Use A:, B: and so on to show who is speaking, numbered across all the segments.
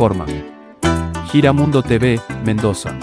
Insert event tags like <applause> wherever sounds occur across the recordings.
A: Informa. Giramundo TV, Mendoza.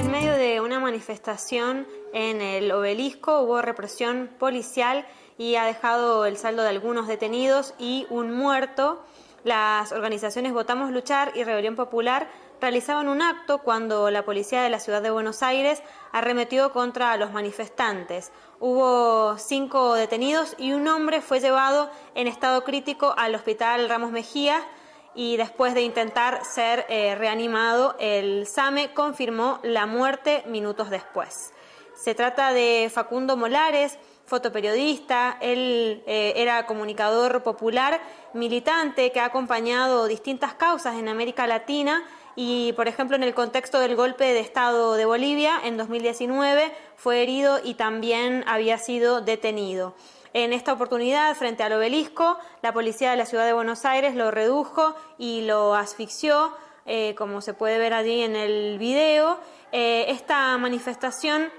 B: En medio de una manifestación en el obelisco hubo represión policial y ha dejado el saldo de algunos detenidos y un muerto. Las organizaciones Votamos Luchar y Rebelión Popular realizaban un acto cuando la policía de la ciudad de Buenos Aires arremetió contra los manifestantes. Hubo cinco detenidos y un hombre fue llevado en estado crítico al hospital Ramos Mejía y después de intentar ser eh, reanimado, el SAME confirmó la muerte minutos después. Se trata de Facundo Molares, fotoperiodista, él eh, era comunicador popular, militante que ha acompañado distintas causas en América Latina y, por ejemplo, en el contexto del golpe de Estado de Bolivia en 2019 fue herido y también había sido detenido. En esta oportunidad, frente al obelisco, la policía de la ciudad de Buenos Aires lo redujo y lo asfixió, eh, como se puede ver allí en el video. Eh, esta manifestación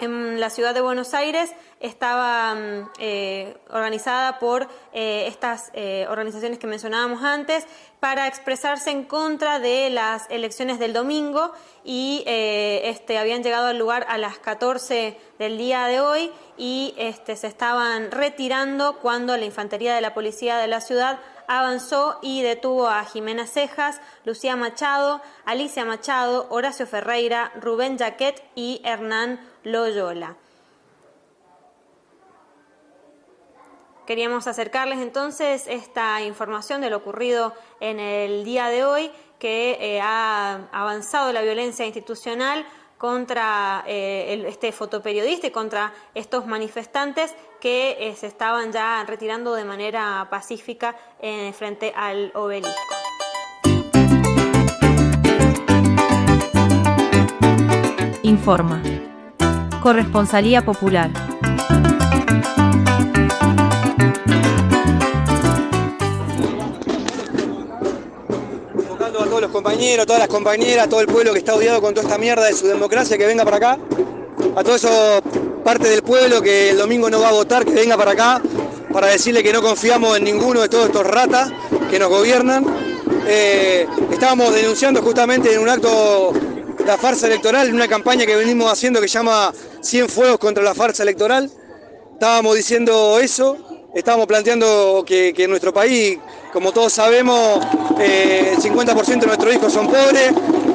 B: en la ciudad de Buenos Aires estaba mm, eh, organizada por eh, estas eh, organizaciones que mencionábamos antes para expresarse en contra de las elecciones del domingo y este, habían llegado al lugar a las 14 del día de hoy y este, se estaban retirando cuando la infantería de la policía de la ciudad avanzó y detuvo a Jimena Cejas, Lucía Machado, Alicia Machado, Horacio Ferreira, Rubén Jaquet y Hernán Loyola. Queríamos acercarles entonces esta información de lo ocurrido en el día de hoy, que eh, ha avanzado la violencia institucional contra eh, este fotoperiodista y contra estos manifestantes que eh, se estaban ya retirando de manera pacífica frente al obelisco.
C: Informa. Corresponsalía Popular.
D: Compañeros, todas las compañeras, todo el pueblo que está odiado con toda esta mierda de su democracia, que venga para acá. A todo eso parte del pueblo que el domingo no va a votar, que venga para acá, para decirle que no confiamos en ninguno de todos estos ratas que nos gobiernan. Eh, estábamos denunciando justamente en un acto la farsa electoral, en una campaña que venimos haciendo que llama 100 fuegos contra la farsa electoral. Estábamos diciendo eso, estábamos planteando que, nuestro país, como todos sabemos, eh, el 50% de nuestros hijos son pobres.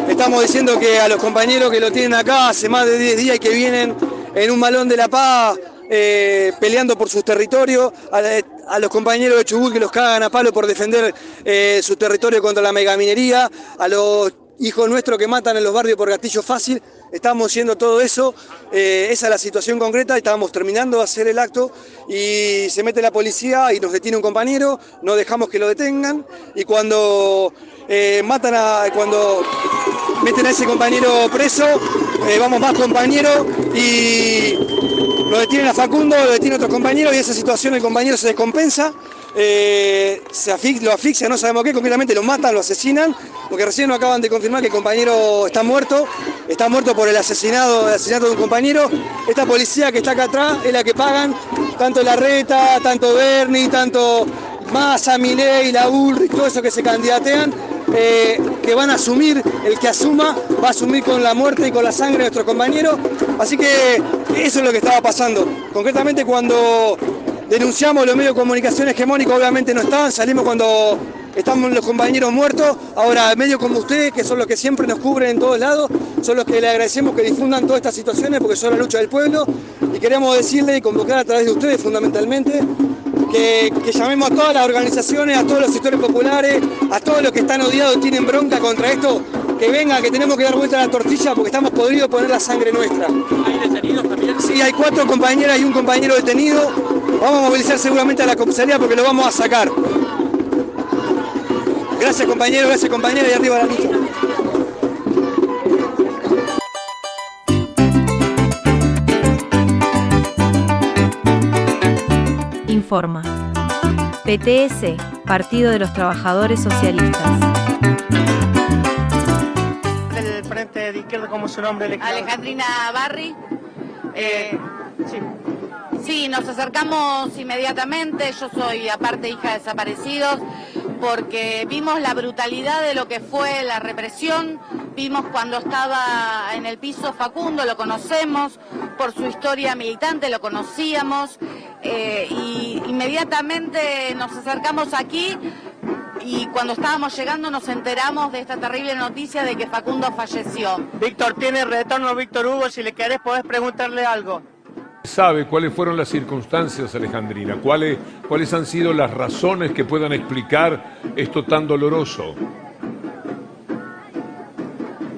D: Estamos diciendo que a los compañeros que lo tienen acá hace más de 10 días y que vienen en un malón de la paz eh, peleando por sus territorios, a, los compañeros de Chubut que los cagan a palo por defender eh, su territorio contra la megaminería, a los hijos nuestros que matan en los barrios por gatillo fácil. Estamos haciendo todo eso, eh, esa es la situación concreta, estábamos terminando de hacer el acto y se mete la policía y nos detiene un compañero, no dejamos que lo detengan. Y cuando eh, matan a, cuando meten a ese compañero preso, eh, vamos más compañeros y lo detienen a Facundo, lo detienen otros compañeros y esa situación el compañero se descompensa eh, se lo asfixia, no sabemos qué, concretamente lo matan, lo asesinan, porque recién nos acaban de confirmar que el compañero está muerto, está muerto por el asesinato, el asesinato de un compañero. Esta policía que está acá atrás es la que pagan, tanto la Reta, tanto Bernie, tanto Massa, Milei, la Ulrich, todo eso que se candidatean, eh, que van a asumir, el que asuma va a asumir con la muerte y con la sangre de nuestros compañeros. Así que eso es lo que estaba pasando. Concretamente cuando denunciamos los medios de comunicación hegemónicos, obviamente no estaban, salimos cuando estamos los compañeros muertos, ahora medios como ustedes, que son los que siempre nos cubren en todos lados, son los que le agradecemos que difundan todas estas situaciones porque son la lucha del pueblo, y queremos decirle y convocar a través de ustedes fundamentalmente que, que, llamemos a todas las organizaciones, a todos los sectores populares, a todos los que están odiados y tienen bronca contra esto, que vengan, que tenemos que dar vuelta a la tortilla porque estamos podridos poner la sangre nuestra.
E: ¿Hay detenidos también?
D: Sí, hay cuatro compañeras y un compañero detenido. Vamos a movilizar seguramente a la comisaría porque lo vamos a sacar. Gracias compañero, gracias compañera y arriba la lucha.
C: Informa. PTS, Partido de los Trabajadores Socialistas.
E: Del Frente de Izquierda, ¿cómo es su nombre?
F: Alejandrina Barri. Eh,
E: Sí.
F: Sí, nos acercamos inmediatamente. Yo soy, aparte, hija de desaparecidos, porque vimos la brutalidad de lo que fue la represión. Vimos cuando estaba en el piso Facundo, lo conocemos por su historia militante, lo conocíamos. eh, y inmediatamente nos acercamos aquí y cuando estábamos llegando nos enteramos de esta terrible noticia de que Facundo falleció.
E: Víctor, tiene retorno Víctor Hugo. Si le querés, podés preguntarle algo.
G: ¿Sabe cuáles fueron las circunstancias, Alejandrina? ¿Cuáles, ¿Cuáles han sido las razones que puedan explicar esto tan doloroso?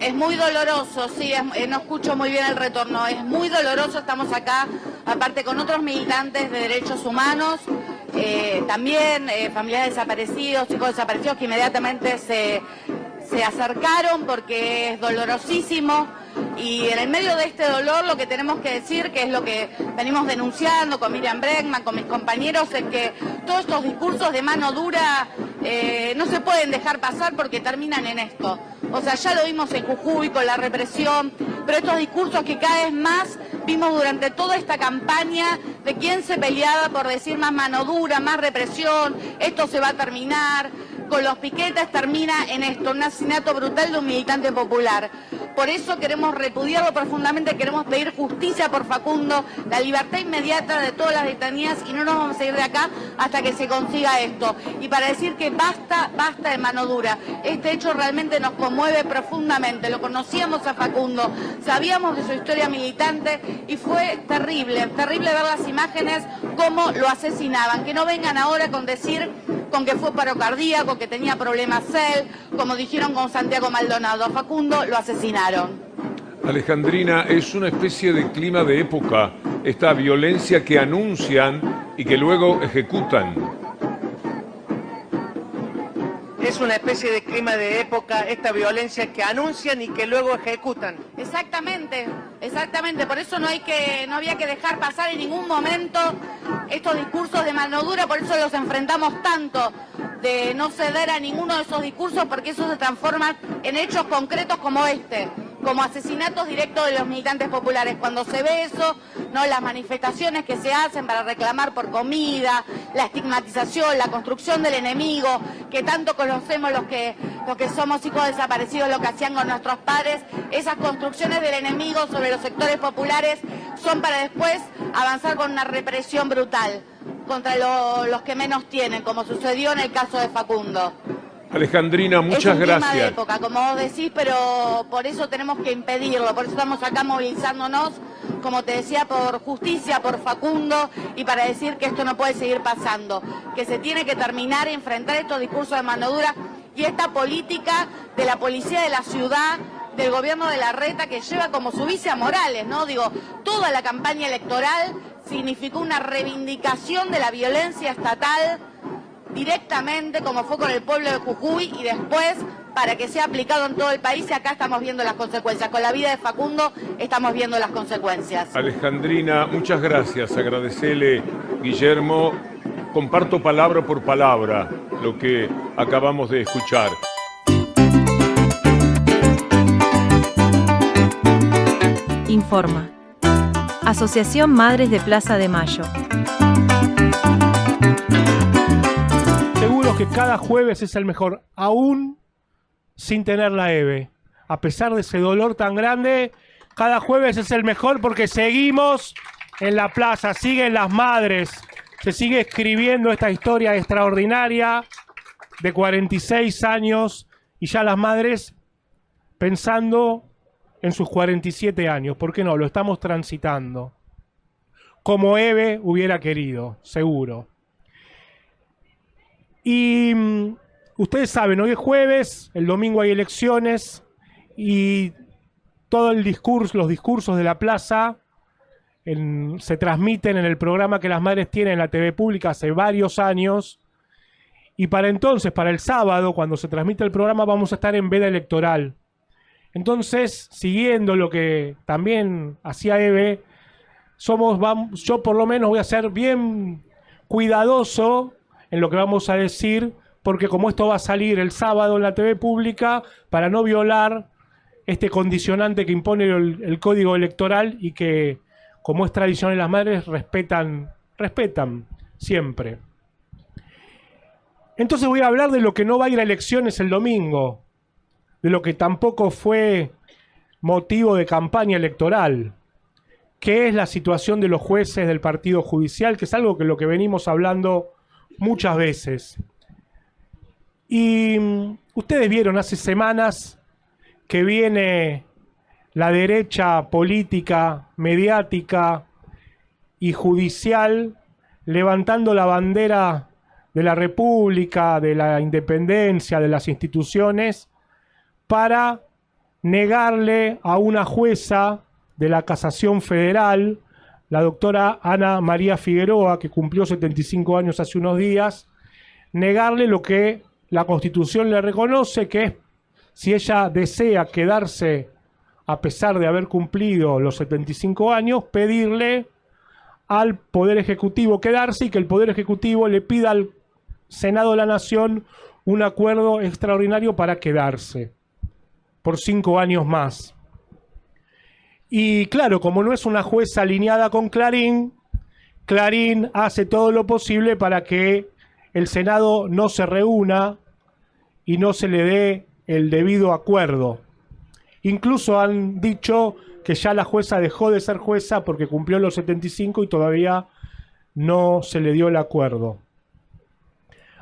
F: Es muy doloroso, sí, eh, no escucho muy bien el retorno. Es muy doloroso, estamos acá, aparte con otros militantes de derechos humanos, eh, también eh, familiares desaparecidos, chicos desaparecidos que inmediatamente se, se acercaron porque es dolorosísimo. Y en el medio de este dolor lo que tenemos que decir, que es lo que venimos denunciando con Miriam Bregman, con mis compañeros, es que todos estos discursos de mano dura eh, no se pueden dejar pasar porque terminan en esto. O sea, ya lo vimos en Jujuy con la represión, pero estos discursos que cada vez más vimos durante toda esta campaña de quién se peleaba por decir más mano dura, más represión, esto se va a terminar, con los piquetes termina en esto, un asesinato brutal de un militante popular. Por eso queremos repudiarlo profundamente, queremos pedir justicia por Facundo, la libertad inmediata de todas las detenidas y no nos vamos a ir de acá hasta que se consiga esto. Y para decir que basta, basta de mano dura. Este hecho realmente nos conmueve profundamente. Lo conocíamos a Facundo, sabíamos de su historia militante y fue terrible, terrible ver las imágenes, cómo lo asesinaban. Que no vengan ahora con decir con que fue paro cardíaco, que tenía problemas él, como dijeron con Santiago Maldonado. A Facundo lo asesinaron.
G: Alejandrina, es una especie de clima de época, esta violencia que anuncian y que luego ejecutan.
E: Es una especie de clima de época, esta violencia que anuncian y que luego ejecutan.
F: Exactamente, exactamente. Por eso no hay que, no había que dejar pasar en ningún momento estos discursos de mano dura, por eso los enfrentamos tanto, de no ceder a ninguno de esos discursos, porque eso se transforma en hechos concretos como este, como asesinatos directos de los militantes populares. Cuando se ve eso, no las manifestaciones que se hacen para reclamar por comida, la estigmatización, la construcción del enemigo, que tanto conocemos los que, los que somos hijos desaparecidos, lo que hacían con nuestros padres, esas construcciones del enemigo sobre los sectores populares son para después avanzar con una represión brutal contra lo- los que menos tienen, como sucedió en el caso de Facundo.
G: Alejandrina,
F: es
G: muchas
F: un tema de
G: gracias.
F: época, como vos decís, pero por eso tenemos que impedirlo, por eso estamos acá movilizándonos, como te decía, por justicia, por Facundo y para decir que esto no puede seguir pasando, que se tiene que terminar, enfrentar estos discursos de mano dura y esta política de la policía de la ciudad del gobierno de la reta que lleva como su vice a Morales, ¿no? Digo, toda la campaña electoral significó una reivindicación de la violencia estatal directamente como fue con el pueblo de Jujuy y después para que sea aplicado en todo el país y acá estamos viendo las consecuencias. Con la vida de Facundo estamos viendo las consecuencias.
G: Alejandrina, muchas gracias. Agradecele, Guillermo. Comparto palabra por palabra lo que acabamos de escuchar.
C: Informa. Asociación Madres de Plaza de Mayo.
H: Que cada jueves es el mejor, aún sin tener la EVE. A pesar de ese dolor tan grande, cada jueves es el mejor porque seguimos en la plaza, siguen las madres, se sigue escribiendo esta historia extraordinaria de 46 años y ya las madres pensando en sus 47 años. ¿Por qué no? Lo estamos transitando. como Eve hubiera querido, seguro. Y mm, ustedes saben, hoy es jueves, el domingo hay elecciones y todo el discurso, los discursos de la plaza se transmiten en el programa que las madres tienen en la TV pública hace varios años. Y para entonces, para el sábado, cuando se transmite el programa, vamos a estar en veda electoral. Entonces, siguiendo lo que también hacía Eve, somos, yo por lo menos voy a ser bien cuidadoso en lo que vamos a decir, porque como esto va a salir el sábado en la TV pública, para no violar este condicionante que impone el, código electoral y que, como es tradición en las madres, respetan, respetan siempre. Entonces voy a hablar de lo que no va a ir a elecciones el domingo, de lo que tampoco fue motivo de campaña electoral, que es la situación de los jueces del Partido Judicial, que es algo que lo que venimos hablando muchas veces. Y mm, ustedes vieron hace semanas que viene la derecha política, mediática y judicial levantando la bandera de la República, de la independencia, de las instituciones, para negarle a una jueza de la Casación Federal, la doctora Ana María Figueroa, que cumplió 75 años hace unos días, negarle lo que la Constitución le reconoce, que si ella desea quedarse a pesar de haber cumplido los 75 años, pedirle al Poder Ejecutivo quedarse y que el Poder Ejecutivo le pida al Senado de la Nación un acuerdo extraordinario para quedarse por cinco años más. Y claro, como no es una jueza alineada con Clarín, Clarín hace todo lo posible para que el Senado no se reúna y no se le dé el debido acuerdo. Incluso han dicho que ya la jueza dejó de ser jueza porque cumplió los 75 y todavía no se le dio el acuerdo.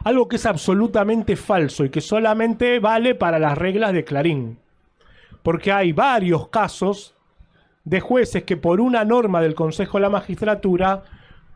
H: Algo que es absolutamente falso y que solamente vale para las reglas de Clarín. Porque hay varios casos de jueces que por una norma del Consejo de la Magistratura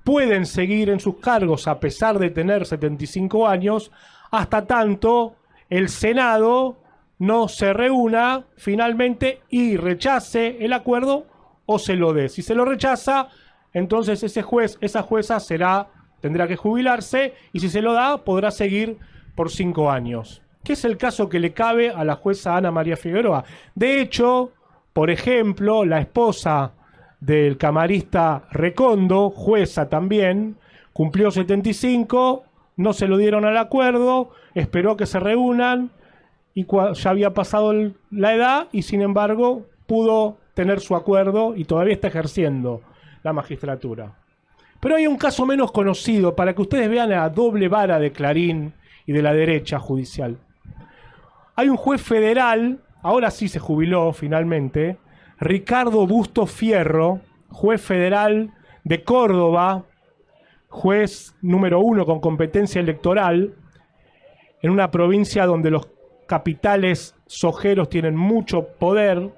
H: pueden seguir en sus cargos a pesar de tener 75 años, hasta tanto el Senado no se reúna finalmente y rechace el acuerdo o se lo dé. Si se lo rechaza, entonces ese juez, esa jueza será, tendrá que jubilarse y si se lo da, podrá seguir por cinco años. Que es el caso que le cabe a la jueza Ana María Figueroa. De hecho, por ejemplo, la esposa del camarista Recondo, jueza también, cumplió 75, no se lo dieron al acuerdo, esperó que se reúnan y ya había pasado la edad y sin embargo pudo tener su acuerdo y todavía está ejerciendo la magistratura. Pero hay un caso menos conocido para que ustedes vean la doble vara de Clarín y de la derecha judicial. Hay un juez federal, ahora sí se jubiló finalmente, Ricardo Busto Fierro, juez federal de Córdoba, juez número uno con competencia electoral, en una provincia donde los capitales sojeros tienen mucho poder,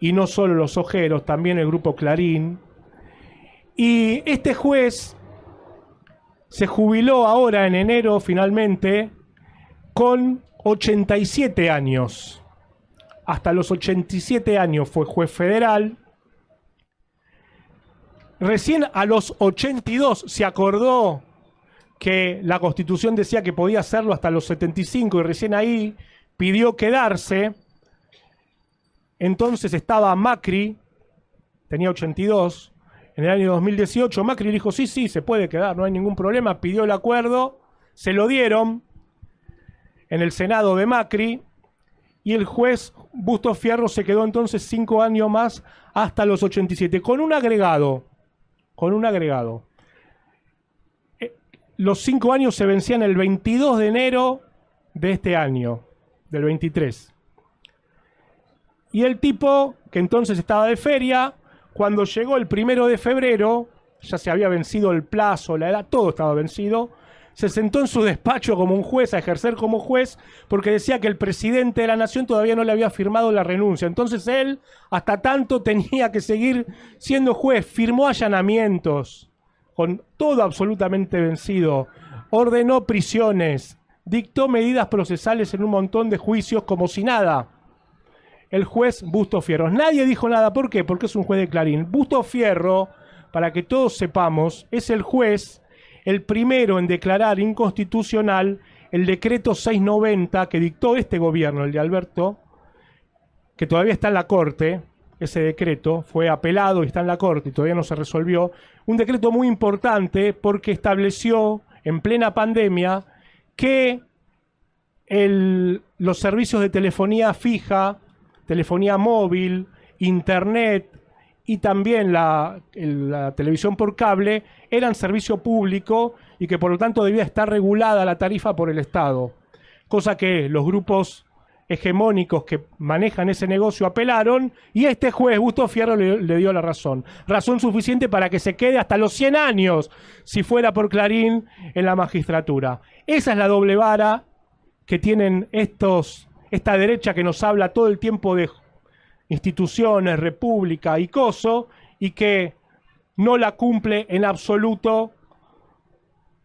H: y no solo los sojeros, también el grupo Clarín. Y este juez se jubiló ahora en enero finalmente con 87 años. Hasta los 87 años fue juez federal. Recién a los 82 se acordó que la constitución decía que podía hacerlo hasta los 75 y recién ahí pidió quedarse. Entonces estaba Macri, tenía 82, en el año 2018 Macri dijo, sí, sí, se puede quedar, no hay ningún problema, pidió el acuerdo, se lo dieron en el Senado de Macri y el juez Busto Fierro se quedó entonces cinco años más hasta los 87, con un agregado, con un agregado. Eh, Los cinco años se vencían el 22 de enero de este año, del 23. Y el tipo, que entonces estaba de feria, cuando llegó el primero de febrero, ya se había vencido el plazo, la edad, todo estaba vencido, se sentó en su despacho como un juez a ejercer como juez porque decía que el presidente de la nación todavía no le había firmado la renuncia. Entonces él, hasta tanto, tenía que seguir siendo juez. Firmó allanamientos con todo absolutamente vencido. Ordenó prisiones. Dictó medidas procesales en un montón de juicios como si nada. El juez Busto Fierro. Nadie dijo nada. ¿Por qué? Porque es un juez de Clarín. Busto Fierro, para que todos sepamos, es el juez el primero en declarar inconstitucional el decreto 690 que dictó este gobierno, el de Alberto, que todavía está en la Corte, ese decreto fue apelado y está en la Corte y todavía no se resolvió, un decreto muy importante porque estableció en plena pandemia que los servicios de telefonía fija, telefonía móvil, internet, y también la, televisión por cable eran servicio público y que por lo tanto debía estar regulada la tarifa por el Estado. Cosa que los grupos hegemónicos que manejan ese negocio apelaron y este juez, Gusto Fierro, le, dio la razón. Razón suficiente para que se quede hasta los 100 años, si fuera por Clarín, en la magistratura. Esa es la doble vara que tienen estos, esta derecha que nos habla todo el tiempo de instituciones, república y coso, y que no la cumple en absoluto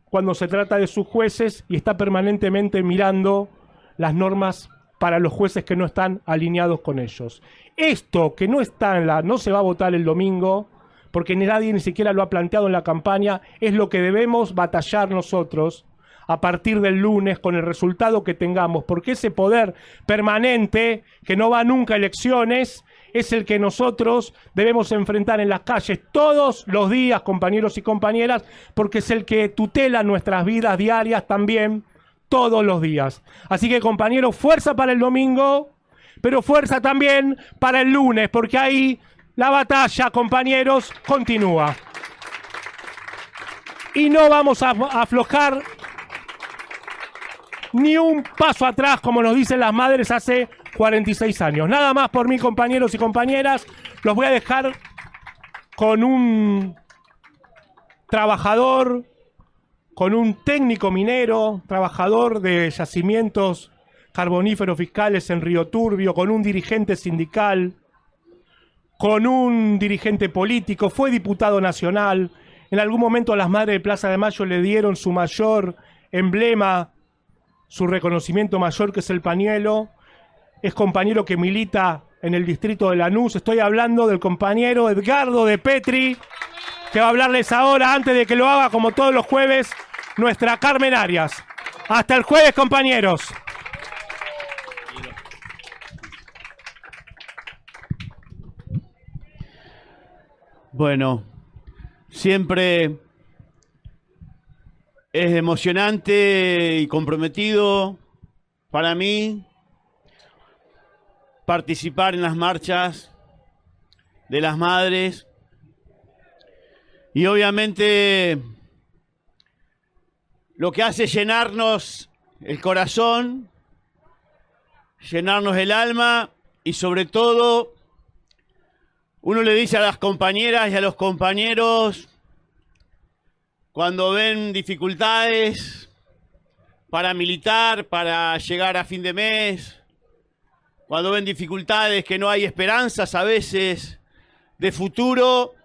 H: cuando se trata de sus jueces y está permanentemente mirando las normas para los jueces que no están alineados con ellos. Esto que no está en la, no se va a votar el domingo, porque nadie ni siquiera lo ha planteado en la campaña, es lo que debemos batallar nosotros a partir del lunes con el resultado que tengamos, porque ese poder permanente que no va nunca a elecciones es el que nosotros debemos enfrentar en las calles todos los días, compañeros y compañeras, porque es el que tutela nuestras vidas diarias también todos los días. Así que compañeros, fuerza para el domingo, pero fuerza también para el lunes, porque ahí la batalla, compañeros, continúa. Y no vamos a aflojar ni un paso atrás, como nos dicen las madres hace 46 años. Nada más por mí, compañeros y compañeras. Los voy a dejar con un trabajador, con un técnico minero, trabajador de yacimientos carboníferos fiscales en Río Turbio, con un dirigente sindical, con un dirigente político, fue diputado nacional. En algún momento las madres de Plaza de Mayo le dieron su mayor emblema su reconocimiento mayor, que es el pañuelo. Es compañero que milita en el distrito de Lanús. Estoy hablando del compañero Edgardo de Petri, que va a hablarles ahora, antes de que lo haga, como todos los jueves, nuestra Carmen Arias. Hasta el jueves, compañeros.
I: Bueno, siempre es emocionante y comprometido para mí participar en las marchas de las madres. Y obviamente lo que hace llenarnos el corazón, llenarnos el alma y sobre todo uno le dice a las compañeras y a los compañeros cuando ven dificultades para militar, para llegar a fin de mes, cuando ven dificultades que no hay esperanzas a veces de futuro,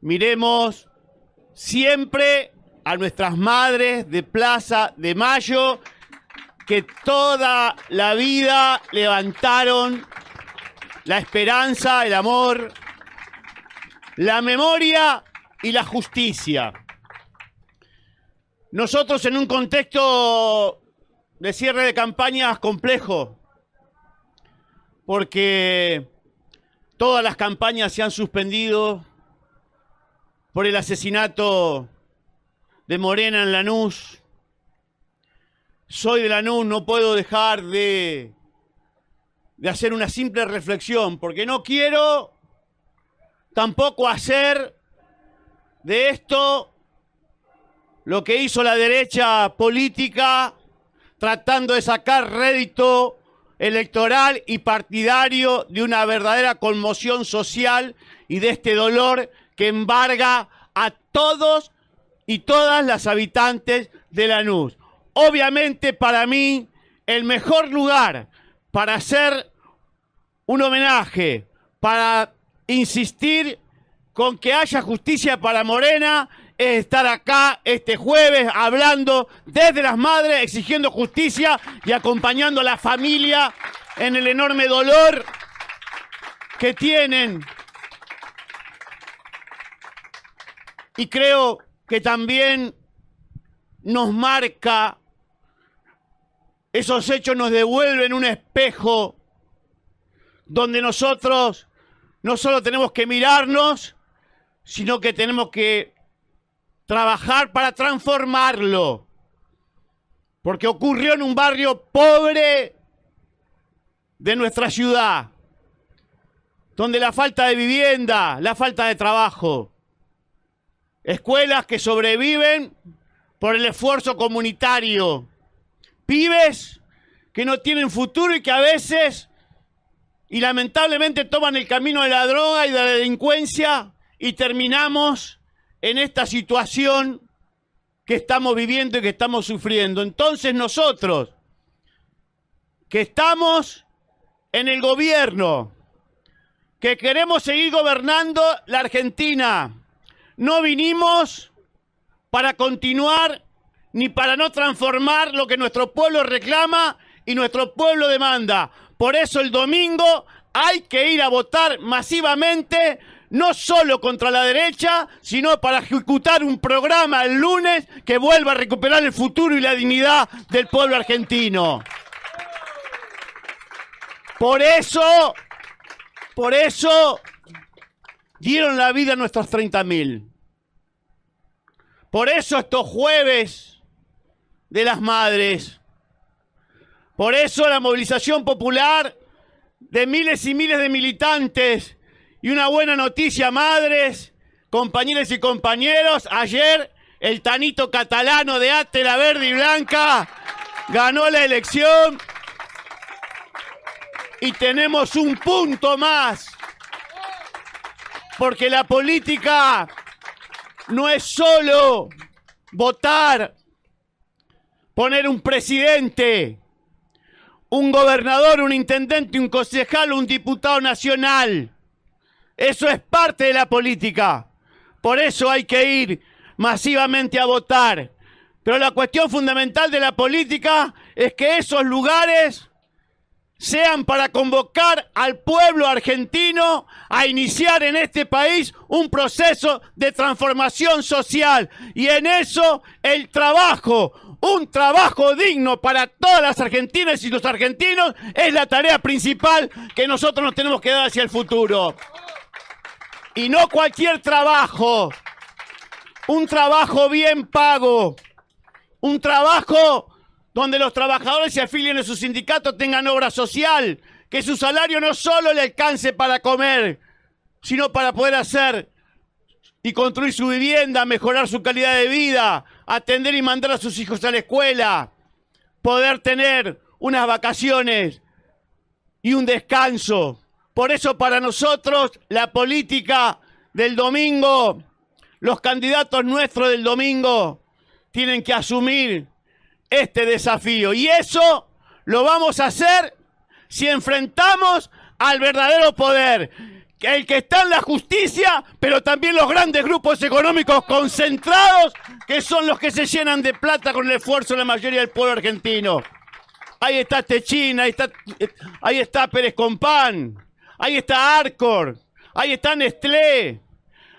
I: miremos siempre a nuestras madres de Plaza de Mayo que toda la vida levantaron la esperanza, el amor, la memoria y la justicia. Nosotros en un contexto de cierre de campañas complejo, porque todas las campañas se han suspendido por el asesinato de Morena en Lanús. Soy de Lanús, no puedo dejar de, de hacer una simple reflexión, porque no quiero tampoco hacer de esto lo que hizo la derecha política tratando de sacar rédito electoral y partidario de una verdadera conmoción social y de este dolor que embarga a todos y todas las habitantes de Lanús. Obviamente para mí el mejor lugar para hacer un homenaje, para insistir con que haya justicia para Morena, es estar acá este jueves hablando desde las madres, exigiendo justicia y acompañando a la familia en el enorme dolor que tienen. Y creo que también nos marca, esos hechos nos devuelven un espejo donde nosotros no solo tenemos que mirarnos, sino que tenemos que trabajar para transformarlo. Porque ocurrió en un barrio pobre de nuestra ciudad, donde la falta de vivienda, la falta de trabajo, escuelas que sobreviven por el esfuerzo comunitario, pibes que no tienen futuro y que a veces y lamentablemente toman el camino de la droga y de la delincuencia y terminamos en esta situación que estamos viviendo y que estamos sufriendo. Entonces nosotros, que estamos en el gobierno, que queremos seguir gobernando la Argentina, no vinimos para continuar ni para no transformar lo que nuestro pueblo reclama y nuestro pueblo demanda. Por eso el domingo hay que ir a votar masivamente, no solo contra la derecha, sino para ejecutar un programa el lunes que vuelva a recuperar el futuro y la dignidad del pueblo argentino. Por eso, por eso dieron la vida a nuestros 30.000. Por eso estos jueves de las madres por eso la movilización popular de miles y miles de militantes y una buena noticia, madres, compañeros y compañeros, ayer el tanito catalano de Atela Verde y Blanca ganó la elección y tenemos un punto más, porque la política no es solo votar, poner un presidente, un gobernador, un intendente, un concejal, un diputado nacional. Eso es parte de la política. Por eso hay que ir masivamente a votar. Pero la cuestión fundamental de la política es que esos lugares sean para convocar al pueblo argentino a iniciar en este país un proceso de transformación social. Y en eso el trabajo, un trabajo digno para todas las argentinas y los argentinos es la tarea principal que nosotros nos tenemos que dar hacia el futuro. Y no cualquier trabajo, un trabajo bien pago, un trabajo donde los trabajadores se afilien a su sindicato, tengan obra social, que su salario no solo le alcance para comer, sino para poder hacer y construir su vivienda, mejorar su calidad de vida, atender y mandar a sus hijos a la escuela, poder tener unas vacaciones y un descanso. Por eso para nosotros la política del domingo, los candidatos nuestros del domingo tienen que asumir este desafío. Y eso lo vamos a hacer si enfrentamos al verdadero poder el que está en la justicia, pero también los grandes grupos económicos concentrados, que son los que se llenan de plata con el esfuerzo de la mayoría del pueblo argentino. Ahí está Techina, ahí está, ahí está Pérez Compán, ahí está Arcor, ahí está Nestlé,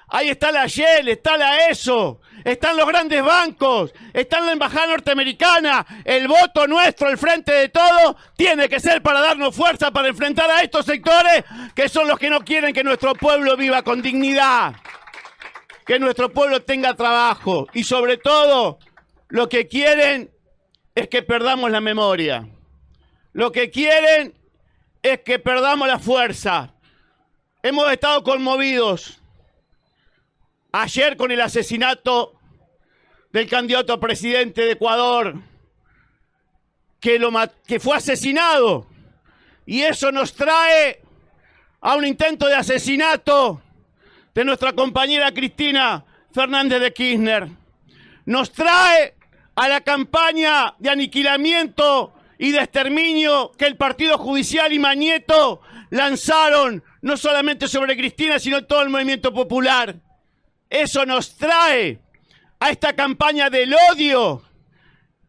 I: ahí está la Shell, está la ESO, están los grandes bancos, está la embajada norteamericana. El voto nuestro, el frente de todo, tiene que ser para darnos fuerza para enfrentar a estos sectores que son los que no quieren que nuestro pueblo viva con dignidad, que nuestro pueblo tenga trabajo. Y sobre todo lo que quieren es que perdamos la memoria. Lo que quieren es que perdamos la fuerza. Hemos estado conmovidos Ayer con el asesinato del candidato a presidente de Ecuador, que, lo, que fue asesinado. Y eso nos trae a un intento de asesinato de nuestra compañera Cristina Fernández de Kirchner. nos trae a la campaña de aniquilamiento y de exterminio que el Partido Judicial y Mañeto lanzaron no solamente sobre Cristina, sino todo el movimiento popular. Eso nos trae a esta campaña del odio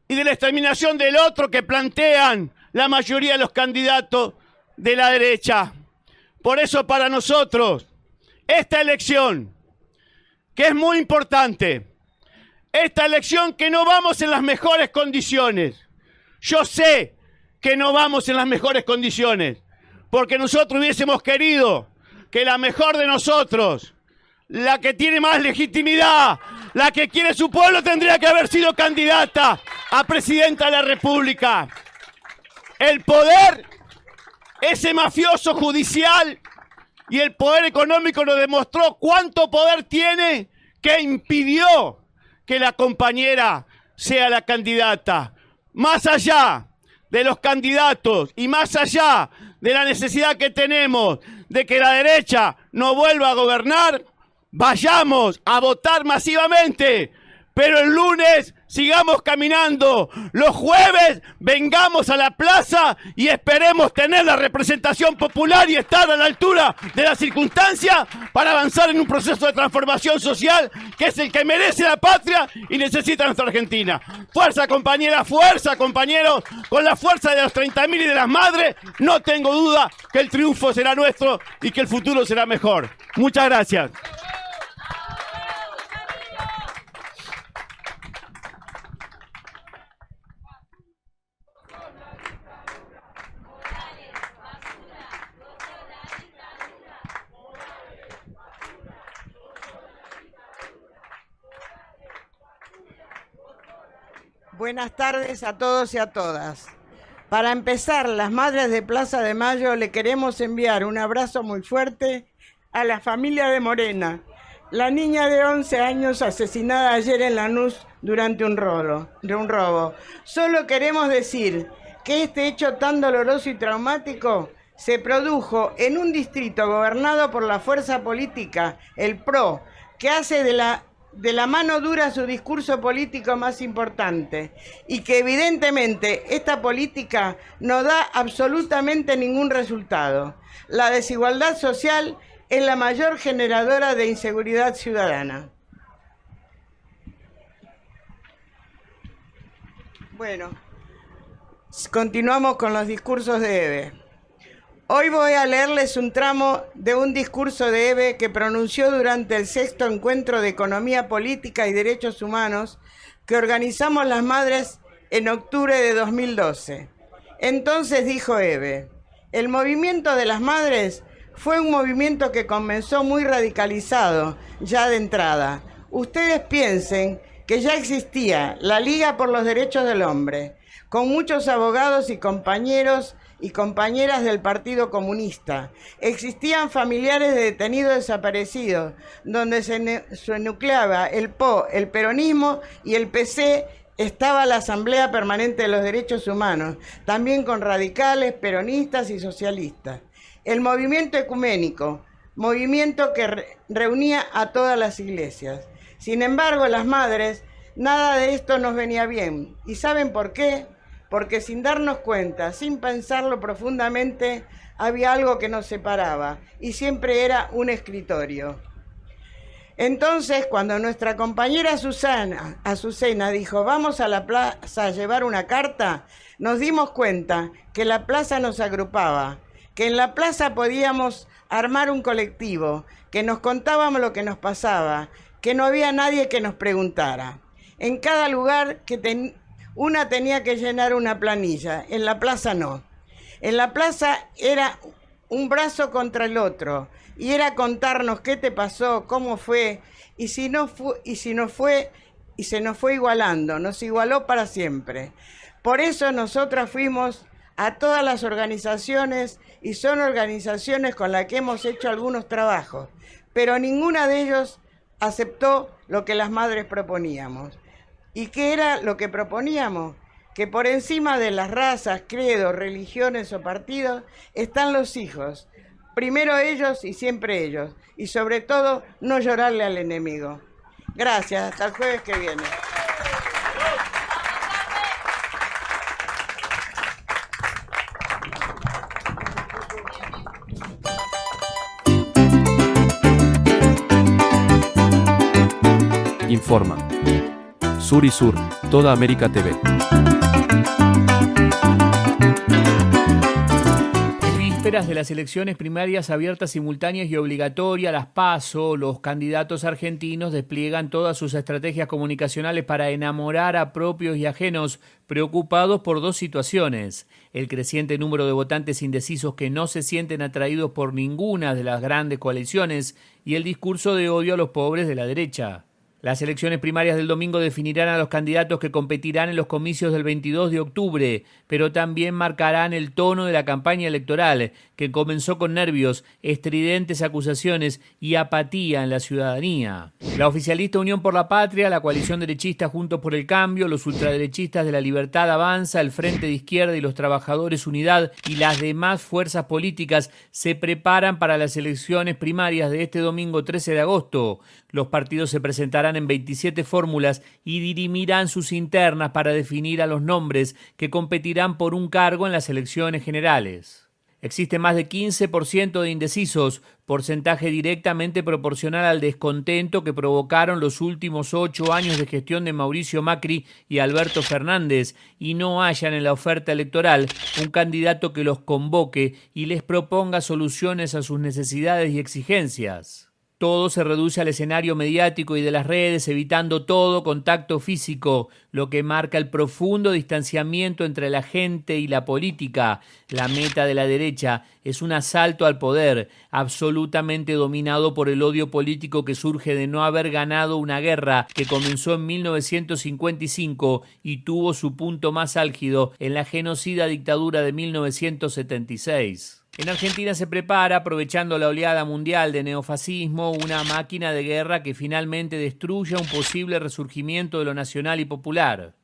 I: y de la exterminación del otro que plantean la mayoría de los candidatos de la derecha. Por eso para nosotros, esta elección, que es muy importante, esta elección que no vamos en las mejores condiciones. Yo sé que no vamos en las mejores condiciones, porque nosotros hubiésemos querido que la mejor de nosotros, la que tiene más legitimidad, la que quiere su pueblo, tendría que haber sido candidata a presidenta de la República. El poder, ese mafioso judicial y el poder económico nos demostró cuánto poder tiene que impidió que la compañera sea la candidata. Más allá de los candidatos y más allá de la necesidad que tenemos de que la derecha no vuelva a gobernar, vayamos a votar masivamente pero el lunes sigamos caminando. Los jueves vengamos a la plaza y esperemos tener la representación popular y estar a la altura de la circunstancia para avanzar en un proceso de transformación social que es el que merece la patria y necesita nuestra Argentina. Fuerza compañera, fuerza compañeros, con la fuerza de los 30.000 y de las madres, no tengo duda que el triunfo será nuestro y que el futuro será mejor. Muchas gracias.
J: Buenas tardes a todos y a todas. Para empezar, las madres de Plaza de Mayo le queremos enviar un abrazo muy fuerte a la familia de Morena, la niña de 11 años asesinada ayer en Lanús durante un robo, un robo. Solo queremos decir que este hecho tan doloroso y traumático se produjo en un distrito gobernado por la fuerza política, el PRO, que hace de la de la mano dura su discurso político más importante y que evidentemente esta política no da absolutamente ningún resultado. La desigualdad social es la mayor generadora de inseguridad ciudadana. Bueno, continuamos con los discursos de Eve. Hoy voy a leerles un tramo de un discurso de Eve que pronunció durante el sexto encuentro de Economía Política y Derechos Humanos que organizamos las madres en octubre de 2012. Entonces dijo Eve, el movimiento de las madres fue un movimiento que comenzó muy radicalizado ya de entrada. Ustedes piensen que ya existía la Liga por los Derechos del Hombre, con muchos abogados y compañeros y compañeras del Partido Comunista. Existían familiares de detenidos desaparecidos, donde se, nucleaba el PO, el peronismo y el PC estaba la Asamblea Permanente de los Derechos Humanos, también con radicales, peronistas y socialistas. El movimiento ecuménico, movimiento que reunía a todas las iglesias. Sin embargo, las madres, nada de esto nos venía bien. ¿Y saben por qué? Porque sin darnos cuenta, sin pensarlo profundamente, había algo que nos separaba y siempre era un escritorio. Entonces, cuando nuestra compañera Susana, Azucena dijo, vamos a la plaza a llevar una carta, nos dimos cuenta que la plaza nos agrupaba, que en la plaza podíamos armar un colectivo, que nos contábamos lo que nos pasaba, que no había nadie que nos preguntara. En cada lugar que, una tenía que llenar una planilla, en la plaza no. En la plaza era un brazo contra el otro y era contarnos qué te pasó, cómo fue y si no fue y si no fue y se nos fue igualando, nos igualó para siempre. Por eso nosotras fuimos a todas las organizaciones y son organizaciones con las que hemos hecho algunos trabajos, pero ninguna de ellos aceptó lo que las madres proponíamos. ¿Y qué era lo que proponíamos? Que por encima de las razas, credos, religiones o partidos están los hijos. Primero ellos y siempre ellos. Y sobre todo, no llorarle al enemigo. Gracias, hasta el jueves que viene.
A: Informa. Sur y Sur, toda América TV.
K: En vísperas de las elecciones primarias abiertas, simultáneas y obligatorias, las PASO, los candidatos argentinos despliegan todas sus estrategias comunicacionales para enamorar a propios y ajenos preocupados por dos situaciones. El creciente número de votantes indecisos que no se sienten atraídos por ninguna de las grandes coaliciones y el discurso de odio a los pobres de la derecha. Las elecciones primarias del domingo definirán a los candidatos que competirán en los comicios del 22 de octubre, pero también marcarán el tono de la campaña electoral, que comenzó con nervios, estridentes acusaciones y apatía en la ciudadanía. La oficialista Unión por la Patria, la coalición derechista Juntos por el Cambio, los ultraderechistas de la Libertad Avanza, el Frente de Izquierda y los Trabajadores Unidad y las demás fuerzas políticas se preparan para las elecciones primarias de este domingo 13 de agosto. Los partidos se presentarán en 27 fórmulas y dirimirán sus internas para definir a los nombres que competirán por un cargo en las elecciones generales. Existe más de 15% de indecisos, porcentaje directamente proporcional al descontento que provocaron los últimos ocho años de gestión de Mauricio Macri y Alberto Fernández, y no hayan en la oferta electoral un candidato que los convoque y les proponga soluciones a sus necesidades y exigencias. Todo se reduce al escenario mediático y de las redes, evitando todo contacto físico, lo que marca el profundo distanciamiento entre la gente y la política. La meta de la derecha es un asalto al poder, absolutamente dominado por el odio político que surge de no haber ganado una guerra que comenzó en 1955 y tuvo su punto más álgido en la genocida dictadura de 1976. En Argentina se prepara, aprovechando la oleada mundial de neofascismo, una máquina de guerra que finalmente destruya un posible resurgimiento de lo nacional y popular.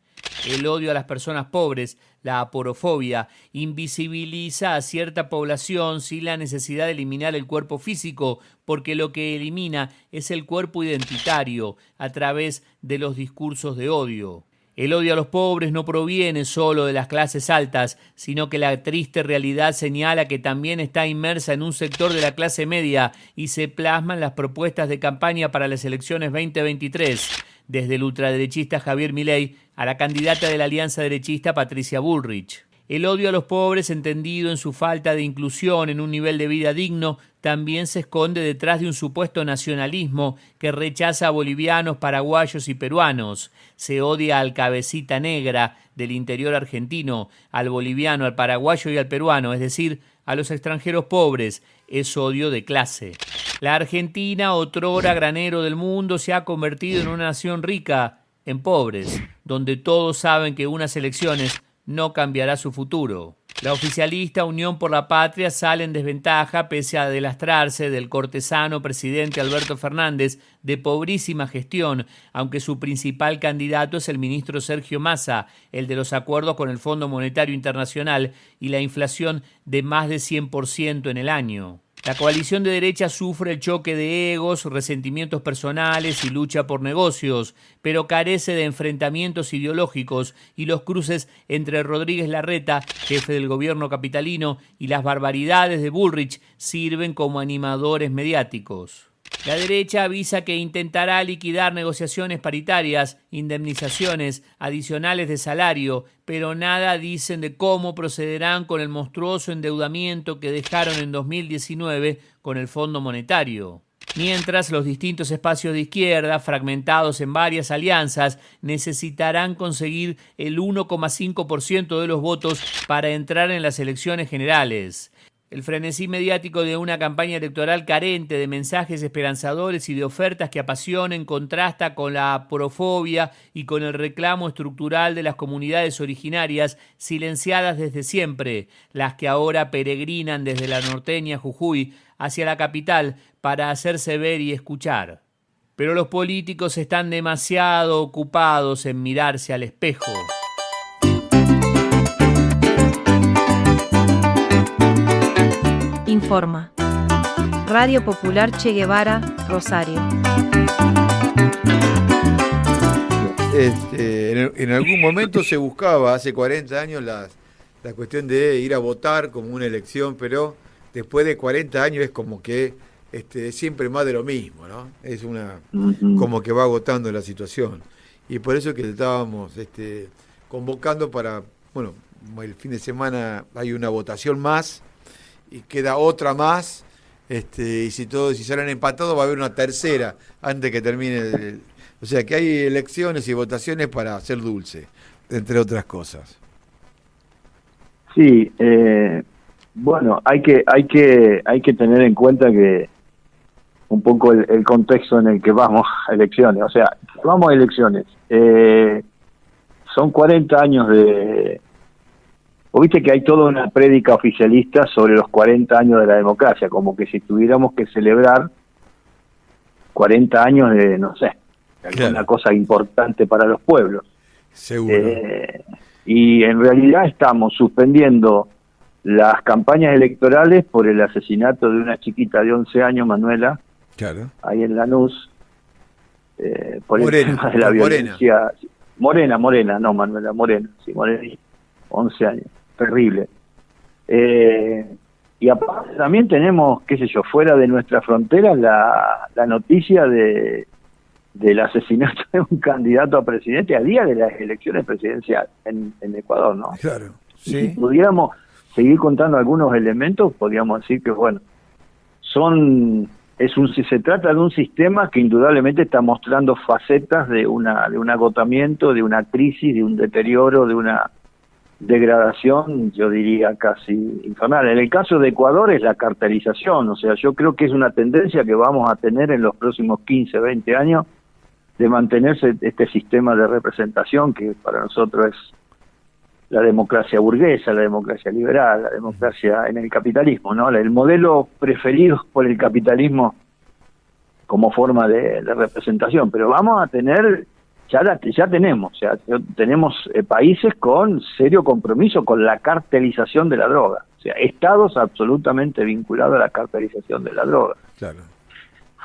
K: El odio a las personas pobres, la aporofobia, invisibiliza a cierta población sin la necesidad de eliminar el cuerpo físico, porque lo que elimina es el cuerpo identitario a través de los discursos de odio. El odio a los pobres no proviene solo de las clases altas, sino que la triste realidad señala que también está inmersa en un sector de la clase media y se plasma en las propuestas de campaña para las elecciones 2023, desde el ultraderechista Javier Milei a la candidata de la Alianza Derechista Patricia Bullrich. El odio a los pobres, entendido en su falta de inclusión en un nivel de vida digno, también se esconde detrás de un supuesto nacionalismo que rechaza a bolivianos, paraguayos y peruanos. Se odia al cabecita negra del interior argentino, al boliviano, al paraguayo y al peruano, es decir, a los extranjeros pobres. Es odio de clase. La Argentina, otrora granero del mundo, se ha convertido en una nación rica en pobres, donde todos saben que unas elecciones no cambiará su futuro. La oficialista Unión por la Patria sale en desventaja pese a delastrarse del cortesano presidente Alberto Fernández de pobrísima gestión, aunque su principal candidato es el ministro Sergio Massa, el de los acuerdos con el Fondo Monetario Internacional y la inflación de más de 100% en el año. La coalición de derecha sufre el choque de egos, resentimientos personales y lucha por negocios, pero carece de enfrentamientos ideológicos y los cruces entre Rodríguez Larreta, jefe del gobierno capitalino, y las barbaridades de Bullrich sirven como animadores mediáticos. La derecha avisa que intentará liquidar negociaciones paritarias, indemnizaciones, adicionales de salario, pero nada dicen de cómo procederán con el monstruoso endeudamiento que dejaron en 2019 con el Fondo Monetario. Mientras los distintos espacios de izquierda, fragmentados en varias alianzas, necesitarán conseguir el 1,5% de los votos para entrar en las elecciones generales. El frenesí mediático de una campaña electoral carente de mensajes esperanzadores y de ofertas que apasionen contrasta con la profobia y con el reclamo estructural de las comunidades originarias silenciadas desde siempre, las que ahora peregrinan desde la norteña Jujuy hacia la capital para hacerse ver y escuchar. Pero los políticos están demasiado ocupados en mirarse al espejo.
C: Informa. Radio Popular Che Guevara, Rosario.
L: Este, en, algún momento se buscaba, hace 40 años, la, cuestión de ir a votar como una elección, pero después de 40 años es como que este, siempre más de lo mismo, ¿no? Es una como que va agotando la situación. Y por eso que estábamos este, convocando para, bueno, el fin de semana hay una votación más y queda otra más. Este, y si todos si salen empatados va a haber una tercera antes que termine o sea que hay elecciones y votaciones para hacer dulce, entre otras cosas.
M: Sí, eh, bueno, hay que, hay que, hay que tener en cuenta que un poco el, el contexto en el que vamos a elecciones, o sea, vamos a elecciones. Eh, son 40 años de... Vos viste que hay toda una prédica oficialista sobre los 40 años de la democracia, como que si tuviéramos que celebrar 40 años de, no sé, alguna cosa importante para los pueblos.
L: Seguro.
M: Eh, y en realidad estamos suspendiendo las campañas electorales por el asesinato de una chiquita de 11 años, Manuela,
L: Claro.
M: ahí en Lanús, eh, por
L: Morena,
M: el tema de la
L: por Morena.
M: violencia. Morena, Morena, no Manuela, Morena, sí, Morena, 11 años, terrible. Eh, y aparte también tenemos, qué sé yo, fuera de nuestra frontera la, la noticia de del asesinato de un candidato a presidente a día de las elecciones presidenciales en, en Ecuador, ¿no?
L: Claro,
M: Y Si pudiéramos seguir contando algunos elementos, podríamos decir que, bueno, son es un se trata de un sistema que indudablemente está mostrando facetas de una de un agotamiento, de una crisis, de un deterioro, de una degradación, yo diría casi infernal. En el caso de Ecuador es la cartelización, o sea, yo creo que es una tendencia que vamos a tener en los próximos 15, 20 años de mantenerse este sistema de representación que para nosotros es la democracia burguesa, la democracia liberal, la democracia en el capitalismo, ¿no? El modelo preferido por el capitalismo como forma de, de representación. Pero vamos a tener, ya, la- ya tenemos, o sea, tenemos eh, países con serio compromiso con la cartelización de la droga. O sea, estados absolutamente vinculados a la cartelización de la droga
L: Claro.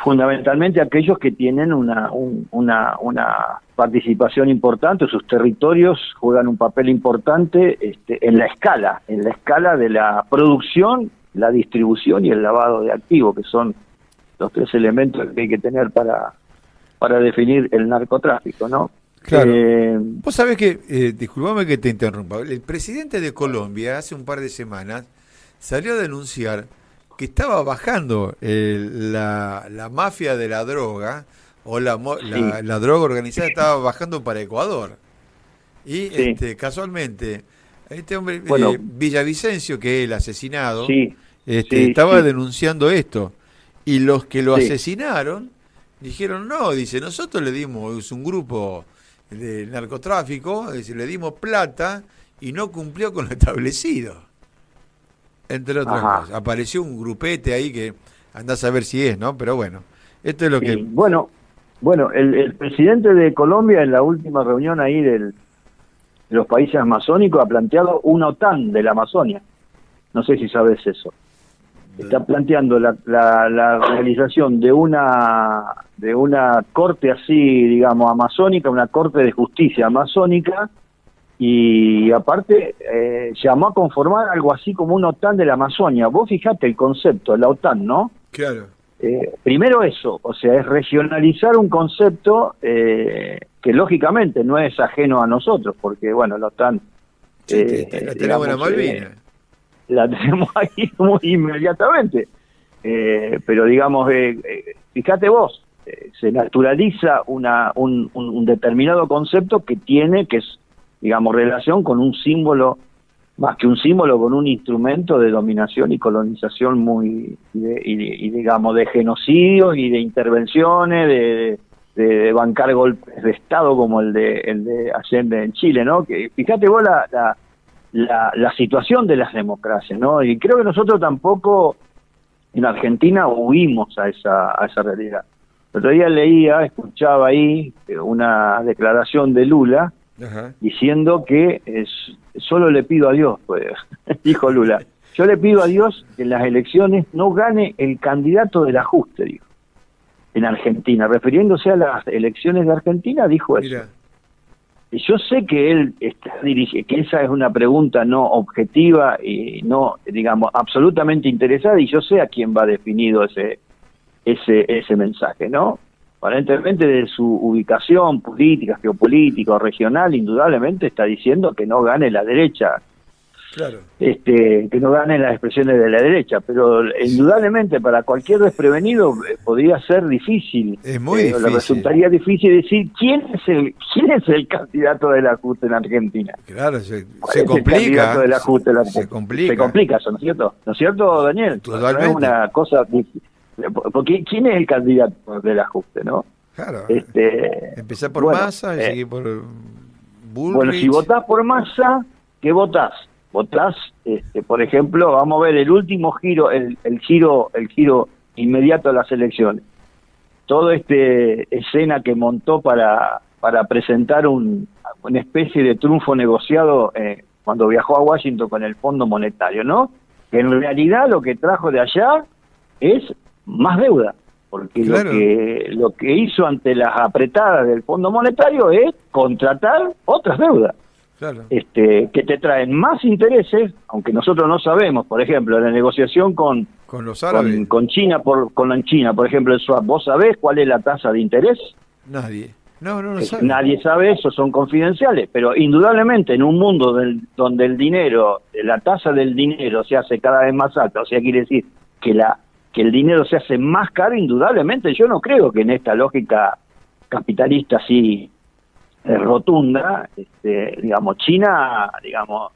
M: fundamentalmente aquellos que tienen una, un- una, una participación importante, sus territorios juegan un papel importante este, en la escala, en la escala de la producción, la distribución y el lavado de activos, que son los tres elementos que hay que tener para, para definir el narcotráfico, ¿no?
L: Claro.
M: Eh,
L: Vos sabés que, eh, disculpame que te interrumpa, el presidente de Colombia hace un par de semanas salió a denunciar que estaba bajando eh, la, la mafia de la droga o la, la,
M: Sí.
L: la droga organizada estaba bajando para Ecuador. Y
M: Sí.
L: este, casualmente, este hombre,
M: Bueno.
L: eh, Villavicencio, que es el asesinado,
M: Sí.
L: este, estaba denunciando esto. Y los que lo asesinaron dijeron, no, dice, nosotros le dimos, es un grupo de narcotráfico, le dimos plata y no cumplió con lo establecido. Entre otras
M: Ajá.
L: cosas. Apareció un grupete ahí que andás a ver si es, ¿no? Pero bueno, esto es lo
M: Sí,
L: que...
M: Bueno, bueno, el, el presidente de Colombia en la última reunión ahí del, de los países amazónicos ha planteado una OTAN de la Amazonia. No sé si sabes eso. Está planteando la, la, la realización de una de una corte así, digamos, amazónica, una corte de justicia amazónica y aparte eh, llamó a conformar algo así como una OTAN de la Amazonia. Vos fijate el concepto, la OTAN, ¿no?
L: Claro.
M: Eh, primero eso, o sea, es regionalizar un concepto eh, que lógicamente no es ajeno a nosotros, porque bueno, la OTAN... eh,
L: la tenemos en la
M: eh, la tenemos <laughs> ahí muy inmediatamente. Eh, pero digamos, eh, eh, fíjate vos, eh, se naturaliza una, un, un- determinado concepto que tiene, que es, digamos, relación con un símbolo, más que un símbolo, con un instrumento de dominación y colonización muy, y, de- y digamos, de genocidios y de intervenciones, de, de- de bancar golpes de Estado como el de, el de Allende en Chile, ¿no? Que fíjate vos la, la, la, la situación de las democracias, ¿no? Y creo que nosotros tampoco en Argentina huimos a esa, a esa realidad. El otro día leía, escuchaba ahí eh, una declaración de Lula
L: Ajá.
M: diciendo que es, solo le pido a Dios, pues, <laughs> dijo Lula, yo le pido a Dios que en las elecciones no gane el candidato del ajuste, dijo, en Argentina, refiriéndose a las elecciones de Argentina, dijo eso.
L: Mira,
M: yo sé que él está dirige, que esa es una pregunta no objetiva y no, digamos, absolutamente interesada, y yo sé a quién va definido ese, ese, ese mensaje, ¿no? Aparentemente de su ubicación política, geopolítica, regional, indudablemente está diciendo que no gane la derecha
L: Claro.
M: este, que no ganen las expresiones de la derecha, pero indudablemente para cualquier desprevenido eh, podría ser difícil.
L: Es muy
M: Eh, le resultaría difícil decir quién es el quién es el candidato del ajuste en Argentina.
L: Claro, se,
M: ¿Cuál
L: se
M: es el
L: complica.
M: candidato del ajuste en
L: Se complica.
M: Se complica eso, ¿no es cierto? ¿No es cierto, Daniel?
L: Totalmente.
M: No es una cosa difícil. Porque ¿quién es el candidato del ajuste, no?
L: Claro.
M: Este,
L: Empezar por
M: bueno,
L: Massa y
M: eh,
L: seguir por Bullrich.
M: Bueno, si votás por Massa, ¿qué votás? Votás, este, por ejemplo, vamos a ver el último giro, el, el giro, el giro inmediato a las elecciones. Todo este escena que montó para, para presentar un, una especie de triunfo negociado eh, cuando viajó a Washington con el Fondo Monetario, ¿no? Que en realidad lo que trajo de allá es más deuda, porque
L: Claro.
M: lo que lo que hizo ante las apretadas del Fondo Monetario es contratar otras deudas
L: Claro.
M: este, que te traen más intereses, aunque nosotros no sabemos, por ejemplo, la negociación con,
L: Con los árabes,
M: con, con China, por, con la China, por ejemplo, el swap, ¿vos sabés cuál es la tasa de interés?
L: nadie. No, no lo
M: Eh,
L: sabe.
M: Nadie sabe eso, son confidenciales, pero indudablemente en un mundo del- donde el dinero, la tasa del dinero se hace cada vez más alta, o sea, quiere decir que la que el dinero se hace más caro, indudablemente yo no creo que en esta lógica capitalista así rotunda, este, digamos, China, digamos,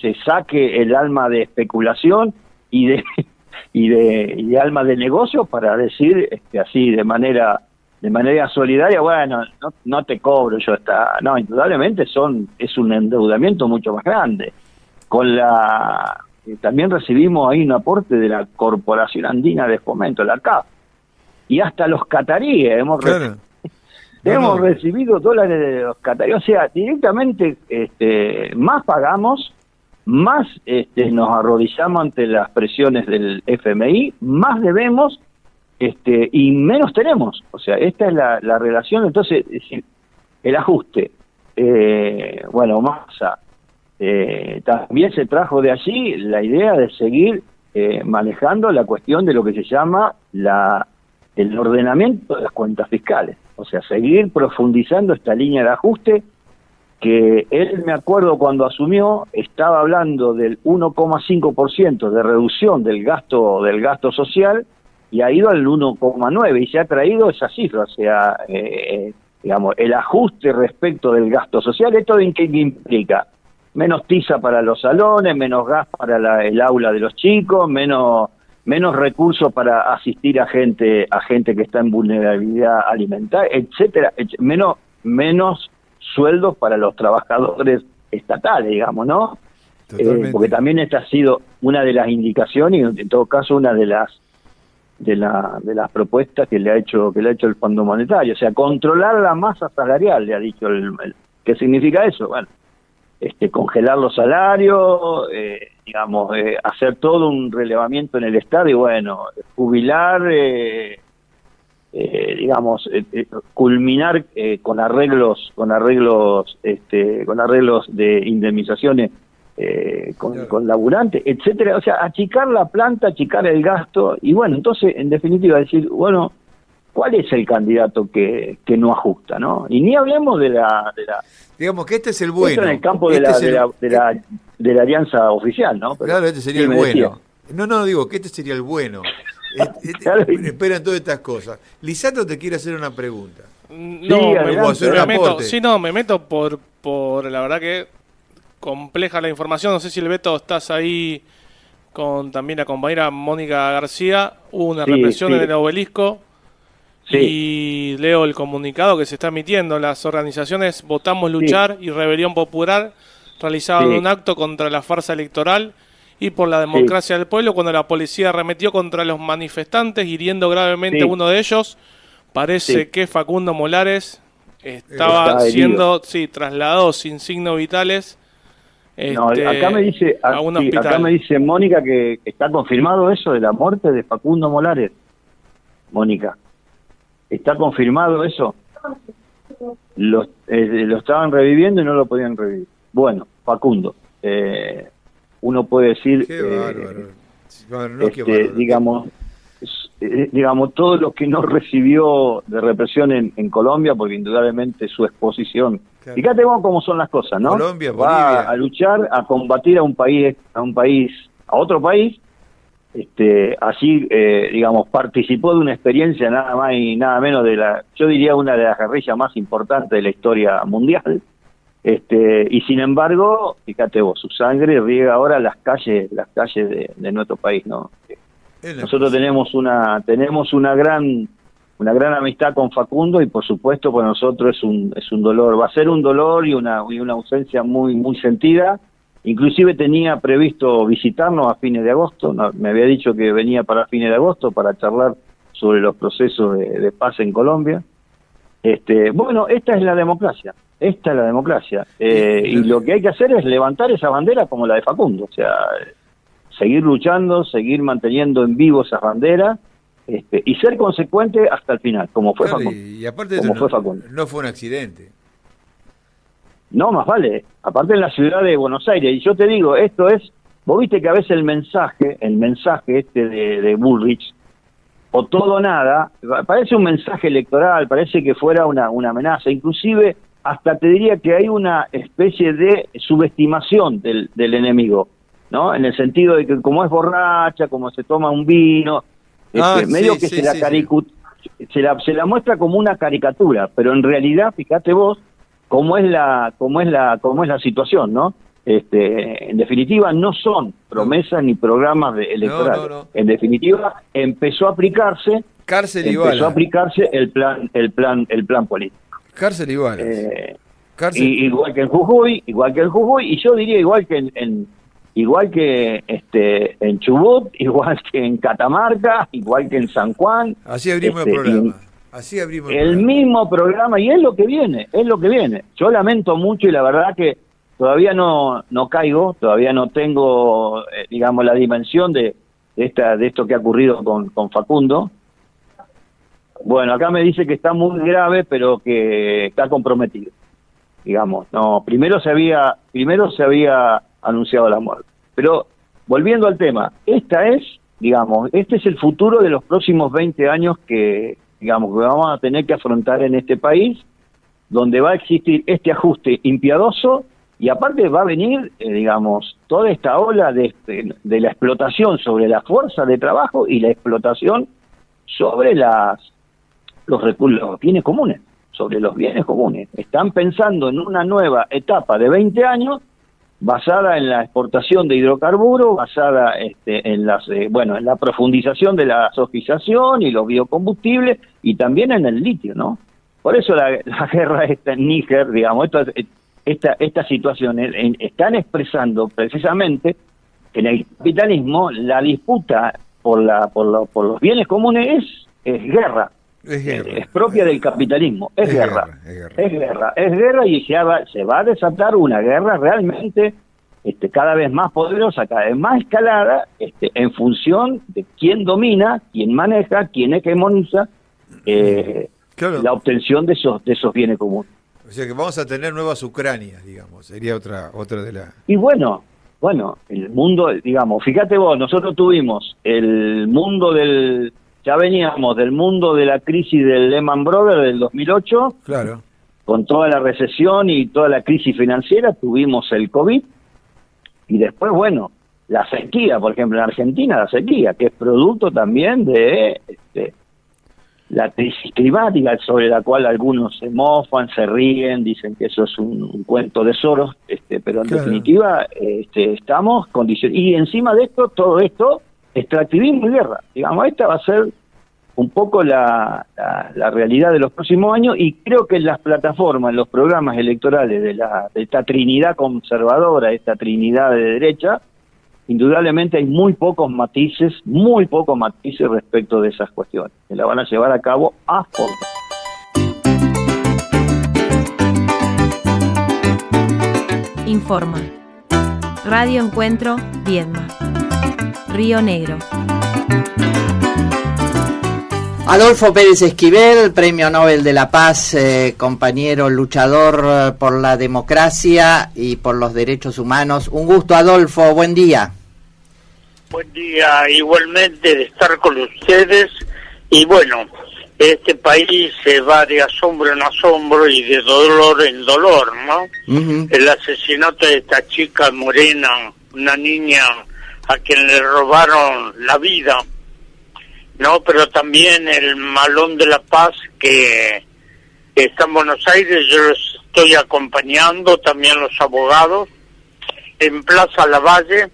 M: se saque el alma de especulación y de <laughs> y de, y de alma de negocio para decir este, así de manera de manera solidaria, bueno, no, no te cobro yo esta, no, indudablemente son es un endeudamiento mucho más grande. Con la eh, también recibimos ahí un aporte de la Corporación Andina de Fomento, la CAF, y hasta los cataríes hemos
L: Claro.
M: Hemos
L: no.
M: recibido dólares de los cataríes, o sea, directamente este, más pagamos, más este, nos arrodillamos ante las presiones del FMI, más debemos este, y menos tenemos. O sea, esta es la, la relación, entonces, el ajuste, eh, bueno, Massa, eh, también se trajo de allí la idea de seguir eh, manejando la cuestión de lo que se llama la el ordenamiento de las cuentas fiscales, o sea, seguir profundizando esta línea de ajuste que él, me acuerdo cuando asumió, estaba hablando del 1,5% de reducción del gasto del gasto social y ha ido al 1,9 y se ha traído esa cifra, o sea, eh, digamos, el ajuste respecto del gasto social, ¿esto en qué implica? Menos tiza para los salones, menos gas para la- el aula de los chicos, menos menos recursos para asistir a gente a gente que está en vulnerabilidad alimentaria, etcétera, etc- menos menos sueldos para los trabajadores estatales, digamos, ¿no? Eh, porque también esta ha sido una de las indicaciones y en todo caso una de las de, la, de las propuestas que le ha hecho que le ha hecho el Fondo Monetario, o sea, controlar la masa salarial, le ha dicho el, el- ¿qué significa eso? Bueno, este congelar los salarios, eh, digamos, eh, hacer todo un relevamiento en el Estado y bueno, jubilar eh, eh, digamos, eh, eh, culminar eh, con arreglos, con arreglos, este, con arreglos de indemnizaciones eh, con, con laburantes, etcétera, o sea, achicar la planta, achicar el gasto y bueno, entonces, en definitiva, decir, bueno, ¿cuál es el candidato que, que no ajusta, no? Y ni hablemos de la, de la
L: Digamos que este es el
M: esto
L: bueno.
M: en el campo de,
L: Este
M: la,
L: es
M: de, la, de, la, de la alianza oficial, ¿no? Pero-
L: Claro, este sería
M: sí,
L: el bueno.
M: decía.
L: No, no, digo que este sería el bueno. <laughs> Este- este- esperan todas estas cosas. Lisandro te quiere hacer una pregunta.
N: No,
L: Sí,
N: me,
L: adelante,
N: me meto, sí, no, me meto por, por la verdad que compleja la información. No sé si el Beto estás ahí con también la compañera Mónica García. Hubo una
M: Sí,
N: represión
M: sí.
N: en el obelisco. Y leo el comunicado que se está emitiendo. Las organizaciones Votamos Luchar y Rebelión Popular realizaban
M: Sí.
N: un acto contra la farsa electoral y por la democracia del pueblo cuando la policía arremetió contra los manifestantes hiriendo gravemente
M: Sí.
N: a uno de ellos. Parece que Facundo Molares estaba siendo sí, trasladado sin signos vitales.
M: No,
N: este,
M: acá me dice,
N: a un
M: sí,
N: hospital.
M: acá me dice Mónica que está confirmado eso de la muerte de Facundo Molares. Mónica, ¿está confirmado eso? Lo, eh, lo estaban reviviendo y no lo podían revivir. Bueno, Facundo, eh, uno puede decir,
L: Qué
M: eh,
L: bárbaro. Bueno, no, qué
M: este, digamos, eh, digamos, todo lo que no recibió de represión en, en Colombia, porque indudablemente su exposición. Fíjate vos cómo son las cosas, ¿no?
L: Colombia,
M: Va
L: Bolivia.
M: a luchar, a combatir a un país, a un país, a otro país. Este, así, eh, digamos, participó de una experiencia nada más y nada menos de la, yo diría una de las guerrillas más importantes de la historia mundial. Este, y sin embargo, fíjate vos, su sangre riega ahora las calles, las calles de, de nuestro país, ¿no? Nosotros tenemos una, tenemos una gran, una gran amistad con Facundo y por supuesto para nosotros es un, es un dolor, va a ser un dolor y una, y una ausencia muy, muy sentida. Inclusive tenía previsto visitarnos a fines de agosto, no, me había dicho que venía para fines de agosto para charlar sobre los procesos de, de paz en Colombia. Este, bueno, esta es la democracia, esta es la democracia. Eh, y lo que hay que hacer es levantar esa bandera como la de Facundo, o sea, seguir luchando, seguir manteniendo en vivo esas banderas este, y ser consecuente hasta el final, como fue
L: Claro,
M: Facundo.
L: y, aparte de
M: como
L: eso,
M: fue
L: no,
M: Facundo.
L: no fue un accidente.
M: No, más vale. Aparte en la ciudad de Buenos Aires. Y yo te digo, esto es, vos viste que a veces el mensaje, el mensaje este de, de Bullrich, o todo o nada, parece un mensaje electoral, parece que fuera una, una amenaza. Inclusive, hasta te diría que hay una especie de subestimación del, del enemigo, ¿no? En el sentido de que como es borracha, como se toma un vino,
L: Ah,
M: este, medio
L: sí,
M: que
L: sí,
M: se, la se la se la muestra como una caricatura, pero en realidad, fíjate vos, cómo es la cómo es la cómo es la situación, ¿no? Este, en definitiva no son promesas ni programas de- electorales.
L: no, no.
M: En definitiva empezó a aplicarse
L: Cárcel
M: empezó a aplicarse el plan el plan el plan político.
L: Cárcel balas.
M: Eh,
L: Cárcel.
M: y- igual que en Jujuy, igual que en Jujuy, y yo diría igual que en, en- igual que este en Chubut, <laughs> igual que en Catamarca, igual que en San Juan.
L: Así abrimos
M: este,
L: el programa.
M: y
L: Así abrimos el,
M: El
L: programa.
M: mismo programa, y es lo que viene, es lo que viene. Yo lamento mucho y la verdad que todavía no, no caigo, todavía no tengo, eh, digamos, la dimensión de, de esta, de esto que ha ocurrido con, con Facundo. Bueno, acá me dice que está muy grave, pero que está comprometido. Digamos, no, primero se había, primero se había anunciado la muerte. Pero volviendo al tema, esta es, digamos, este es el futuro de los próximos 20 años que, digamos, que vamos a tener que afrontar en este país, donde va a existir este ajuste impiadoso y aparte va a venir, eh, digamos, toda esta ola de, de la explotación sobre la fuerza de trabajo y la explotación sobre las los, los bienes comunes, sobre los bienes comunes. Están pensando en una nueva etapa de 20 años basada en la exportación de hidrocarburos, basada este, en las eh, bueno en la profundización de la sofización y los biocombustibles y también en el litio, ¿no? Por eso la, <laughs> la guerra esta en Níger, digamos, esto, esta esta situación eh, están expresando precisamente que en el capitalismo la disputa por la por, lo- por los bienes comunes es, es guerra.
L: Es guerra.
M: Es propia del capitalismo, es,
L: Es
M: guerra.
L: guerra, es guerra.
M: Es guerra, y se va, se va a desatar una guerra realmente este, cada vez más poderosa, cada vez más escalada, este, en función de quién domina, quién maneja, quién hegemoniza eh, la obtención de esos, de esos bienes comunes.
L: O sea que vamos a tener nuevas Ucranias, digamos. Sería otra otra de las...
M: Y bueno, bueno, el mundo, digamos, fíjate vos, nosotros tuvimos el mundo del, ya veníamos del mundo de la crisis del Lehman Brothers del 2008,
L: Claro.
M: con toda la recesión y toda la crisis financiera, tuvimos el COVID y después, bueno, la sequía, por ejemplo, en Argentina la sequía, que es producto también de este, la crisis climática sobre la cual algunos se mofan, se ríen, dicen que eso es un, un cuento de Soros, este, pero en
L: Claro.
M: definitiva este, estamos condicionados. Y encima de esto, todo esto, extractivismo y guerra. Digamos, esta va a ser un poco la, realidad de los próximos años y creo que en las plataformas, en los programas electorales de esta trinidad conservadora, esta trinidad de derecha, indudablemente hay muy pocos matices, muy pocos matices respecto de esas cuestiones, que la van a llevar a cabo a fondo.
C: Informa. Radio Encuentro, Viedma. Río Negro.
O: Adolfo Pérez Esquivel, Premio Nobel de la Paz, eh, compañero luchador eh, por la democracia y por los derechos humanos. Un gusto, Adolfo, buen día.
P: Buen día, igualmente de estar con ustedes Y bueno, este país se va de asombro en asombro y de dolor en dolor, ¿no? El asesinato de esta chica morena, una niña a quien le robaron la vida, ¿no? Pero también el malón de la paz que, que está en Buenos Aires, yo los estoy acompañando, también los abogados, en Plaza Lavalle,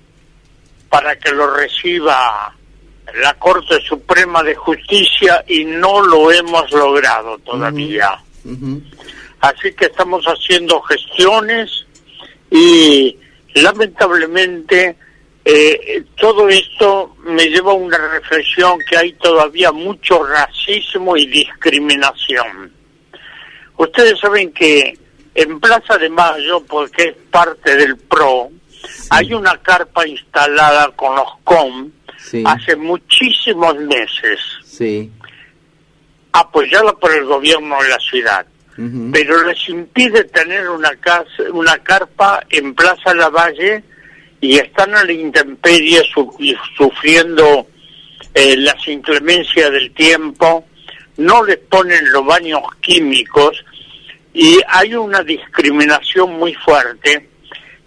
P: para que lo reciba la Corte Suprema de Justicia y no lo hemos logrado todavía. Así que estamos haciendo gestiones y lamentablemente eh, todo esto me lleva a una reflexión que hay todavía mucho racismo y discriminación. Ustedes saben que en Plaza de Mayo, porque es parte del PRO, hay una carpa instalada con los COM hace muchísimos meses,
O: Sí.
P: apoyada por el gobierno de la ciudad, pero les impide tener una, casa, una carpa en Plaza Lavalle y están a la intemperie su- sufriendo eh, las inclemencias del tiempo, no les ponen los baños químicos y hay una discriminación muy fuerte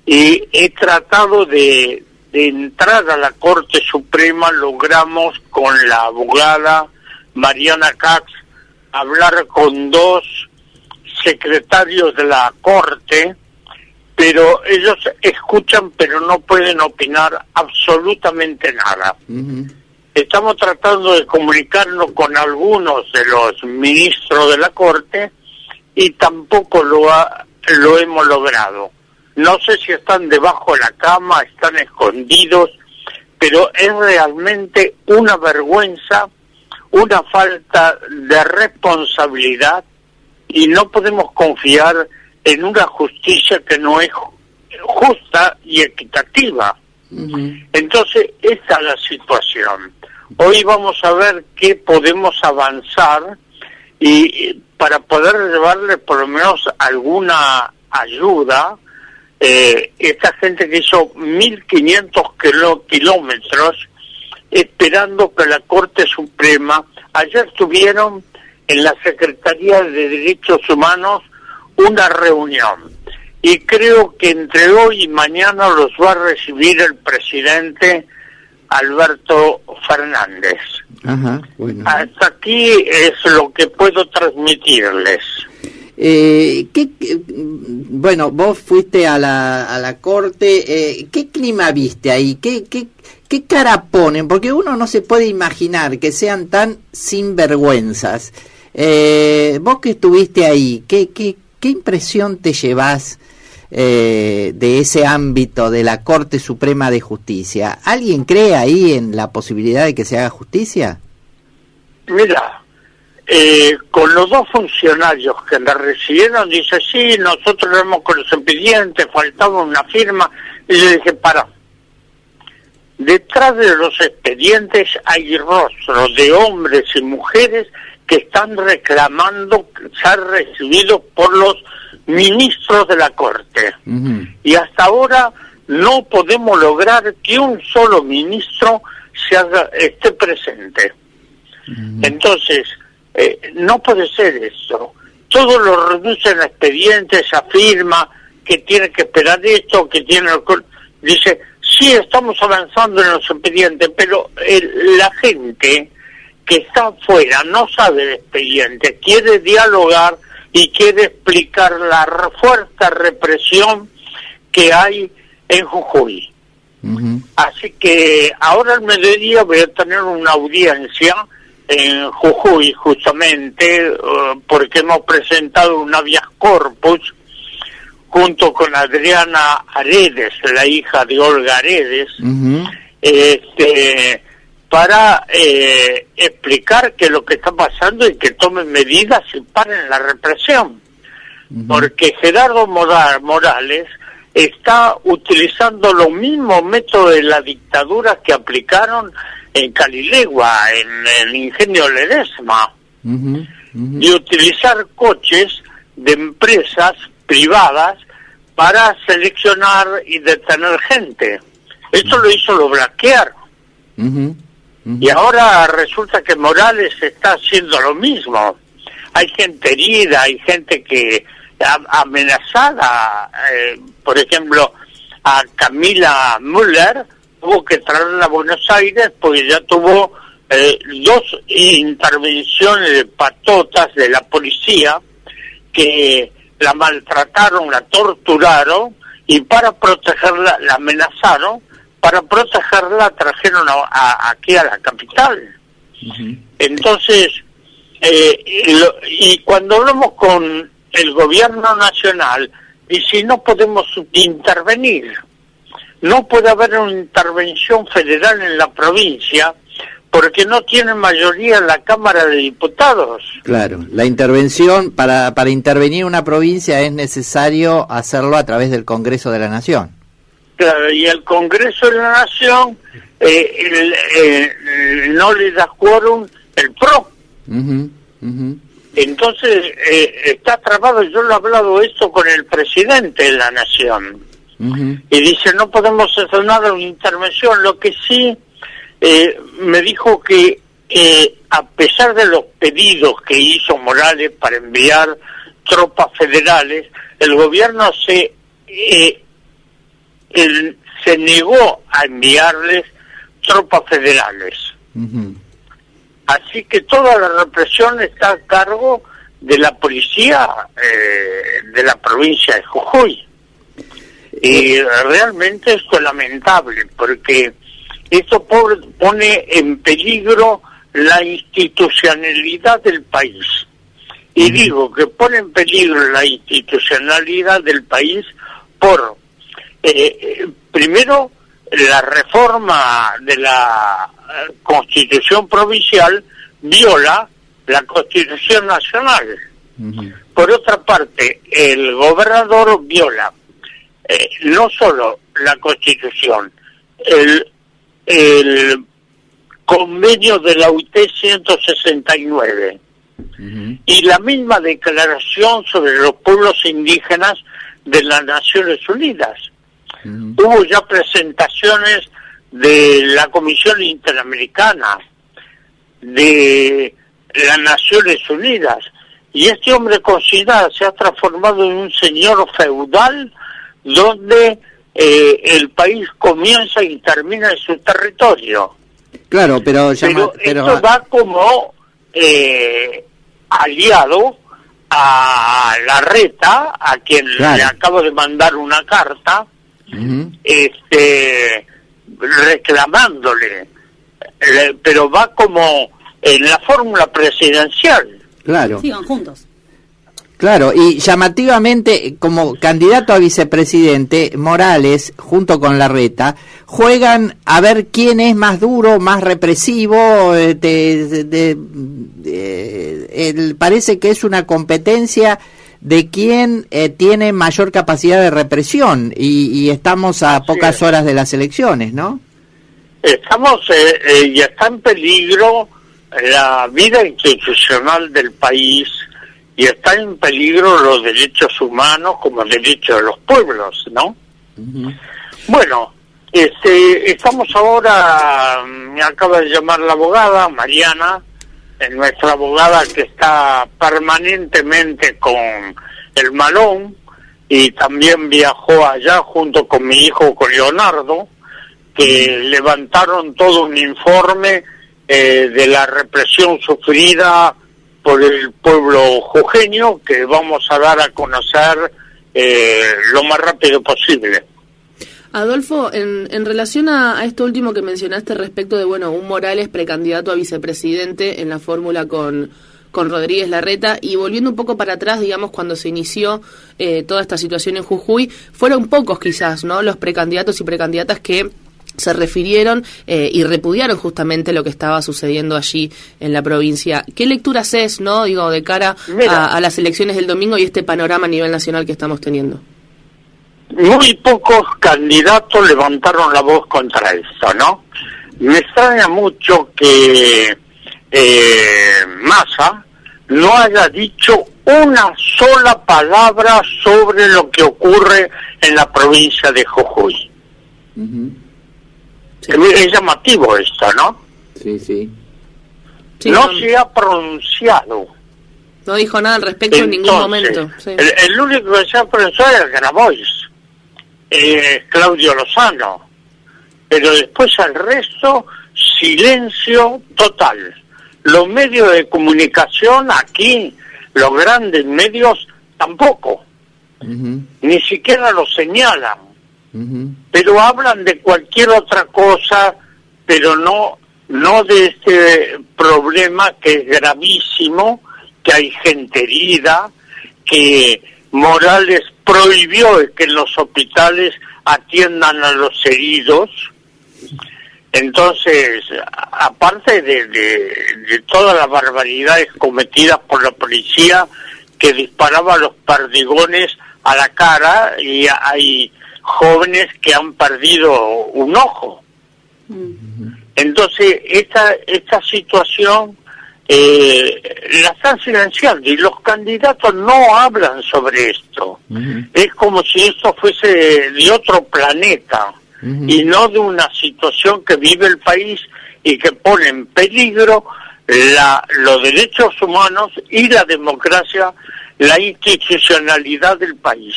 P: y he tratado de, de entrar a la Corte Suprema, logramos con la abogada Mariana Katz hablar con dos secretarios de la Corte, pero ellos escuchan pero no pueden opinar absolutamente nada. Estamos tratando de comunicarnos con algunos de los ministros de la Corte y tampoco lo, ha- lo hemos logrado. No sé si están debajo de la cama, están escondidos, pero es realmente una vergüenza, una falta de responsabilidad y no podemos confiar en una justicia que no es ju- justa y equitativa. Entonces, esta es la situación. Hoy vamos a ver qué podemos avanzar y para poder llevarle por lo menos alguna ayuda, eh, esta gente que hizo 1.500 kilo- kilómetros esperando que la Corte Suprema, ayer tuvieron en la Secretaría de Derechos Humanos una reunión y creo que entre hoy y mañana los va a recibir el presidente Alberto Fernández.
O: Ajá, bueno.
P: Hasta aquí es lo que puedo transmitirles.
O: Eh, ¿qué, qué- bueno, vos fuiste a la, a la corte, eh, ¿qué clima viste ahí? ¿Qué, qué, ¿Qué cara ponen? Porque uno no se puede imaginar que sean tan sinvergüenzas. Eh, vos que estuviste ahí, ¿qué, qué, qué impresión te llevas eh, de ese ámbito de la Corte Suprema de Justicia? ¿Alguien cree ahí en la posibilidad de que se haga justicia?
P: Mira, eh, con los dos funcionarios que la recibieron, dice, sí, nosotros vemos con los expedientes, faltaba una firma, y yo dije, para, detrás de los expedientes hay rostros de hombres y mujeres que están reclamando ser recibidos por los ministros de la Corte. Y hasta ahora no podemos lograr que un solo ministro se haga- esté presente. Entonces, eh, no puede ser eso. Todos lo reducen a expedientes, afirma que tiene que esperar esto, que tiene... Dice, sí, estamos avanzando en los expedientes, pero el- la gente que está afuera no sabe de expedientes, quiere dialogar y quiere explicar la fuerte represión que hay en Jujuy. Así que ahora al mediodía voy a tener una audiencia en Jujuy justamente eh, porque hemos presentado un habeas corpus junto con Adriana Aredes, la hija de Olga Aredes, este, para eh, explicar que lo que está pasando y que tomen medidas y paren la represión. Porque Gerardo Mora- Morales está utilizando los mismos métodos de la dictadura que aplicaron en Calilegua, en el ingenio Ledesma, y utilizar coches de empresas privadas para seleccionar y detener gente. Eso lo hizo lo Blaquear. Y ahora resulta que Morales está haciendo lo mismo. Hay gente herida, hay gente que amenazada. eh, por ejemplo, a Camila Müller tuvo que traerla a Buenos Aires porque ya tuvo eh, dos intervenciones de patotas de la policía que la maltrataron, la torturaron y para protegerla la amenazaron, para protegerla trajeron a- a- aquí a la capital. Entonces, eh, y lo- y cuando hablamos con el gobierno nacional, y si no podemos intervenir, no puede haber una intervención federal en la provincia porque no tiene mayoría en la Cámara de Diputados.
O: Claro, la intervención, para, para intervenir una provincia es necesario hacerlo a través del Congreso de la Nación.
P: Claro, y el Congreso de la Nación eh, el- eh, no le da quórum el PRO. Entonces eh, está trabado, yo lo he hablado esto con el presidente de la Nación. Y dice no podemos hacer nada una intervención lo que sí me dijo que a pesar de los pedidos que hizo Morales para enviar tropas federales el gobierno se eh, el- se negó a enviarles tropas federales. Así que toda la represión está a cargo de la policía eh, de la provincia de Jujuy. Y realmente esto es lamentable porque esto po- pone en peligro la institucionalidad del país. Y digo que pone en peligro la institucionalidad del país por, eh, primero, la reforma de la eh, constitución provincial viola la constitución nacional. Por otra parte, el gobernador viola eh, no solo la constitución, el, el convenio de la UIT 169 y la misma declaración sobre los pueblos indígenas de las Naciones Unidas. Hubo ya presentaciones de la Comisión Interamericana, de las Naciones Unidas, y este hombre considera se ha transformado en un señor feudal donde eh, el país comienza y termina en su territorio.
O: Claro, pero, llama-
P: Pero
O: pero-
P: esto va como eh, aliado a la reta, a quien
O: Claro.
P: le acabo de mandar una carta, Este reclamándole, Eh, pero va como en la fórmula presidencial.
O: Claro.
Q: Sí, van juntos.
O: Claro, y llamativamente, como candidato a vicepresidente, Morales, junto con Larreta, juegan a ver quién es más duro, más represivo. eh, de- de- de- el- parece que es una competencia de quién eh, tiene mayor capacidad de represión, y, y estamos a pocas horas de las elecciones, ¿no?
P: Estamos eh, eh, y está en peligro la vida institucional del país y está en peligro los derechos humanos como derechos de los pueblos, ¿no? Bueno, este, estamos ahora, me acaba de llamar la abogada, Mariana, eh, nuestra abogada que está permanentemente con el malón y también viajó allá junto con mi hijo, con Leonardo, que levantaron todo un informe eh, de la represión sufrida por el pueblo jujeño que vamos a dar a conocer eh, lo más rápido posible.
Q: Adolfo, en, en relación a, a esto último que mencionaste respecto de, bueno, un Morales precandidato a vicepresidente en la fórmula con, con Rodríguez Larreta, y volviendo un poco para atrás, digamos, cuando se inició eh, toda esta situación en Jujuy, fueron pocos quizás, ¿no?, los precandidatos y precandidatas que se refirieron eh, y repudiaron justamente lo que estaba sucediendo allí en la provincia. ¿Qué lectura haces, no, digo, de cara a, a las elecciones del domingo y este panorama a nivel nacional que estamos teniendo?
P: Muy pocos candidatos levantaron la voz contra esto, ¿no? Me extraña mucho que eh, Massa no haya dicho una sola palabra sobre lo que ocurre en la provincia de Jujuy. Es- Es llamativo esto, ¿no?
O: Sí, sí.
P: no se ha pronunciado.
Q: No dijo nada al respecto en ningún momento. Sí.
P: El, el único que se ha pronunciado es Grabois, eh, Claudio Lozano. Pero después al resto, silencio total. Los medios de comunicación aquí, los grandes medios, tampoco. Ni siquiera lo señalan. Pero hablan de cualquier otra cosa, pero no, no de este problema que es gravísimo, que hay gente herida, que Morales prohibió que en los hospitales atiendan a los heridos. Entonces, aparte de, de, todas las barbaridades cometidas por la policía que disparaba los perdigones a la cara y hay jóvenes que han perdido un ojo. Entonces, esta, esta situación eh, la están silenciando y los candidatos no hablan sobre esto. Es como si esto fuese de otro planeta y no de una situación que vive el país y que pone en peligro la, los derechos humanos y la democracia, la institucionalidad del país.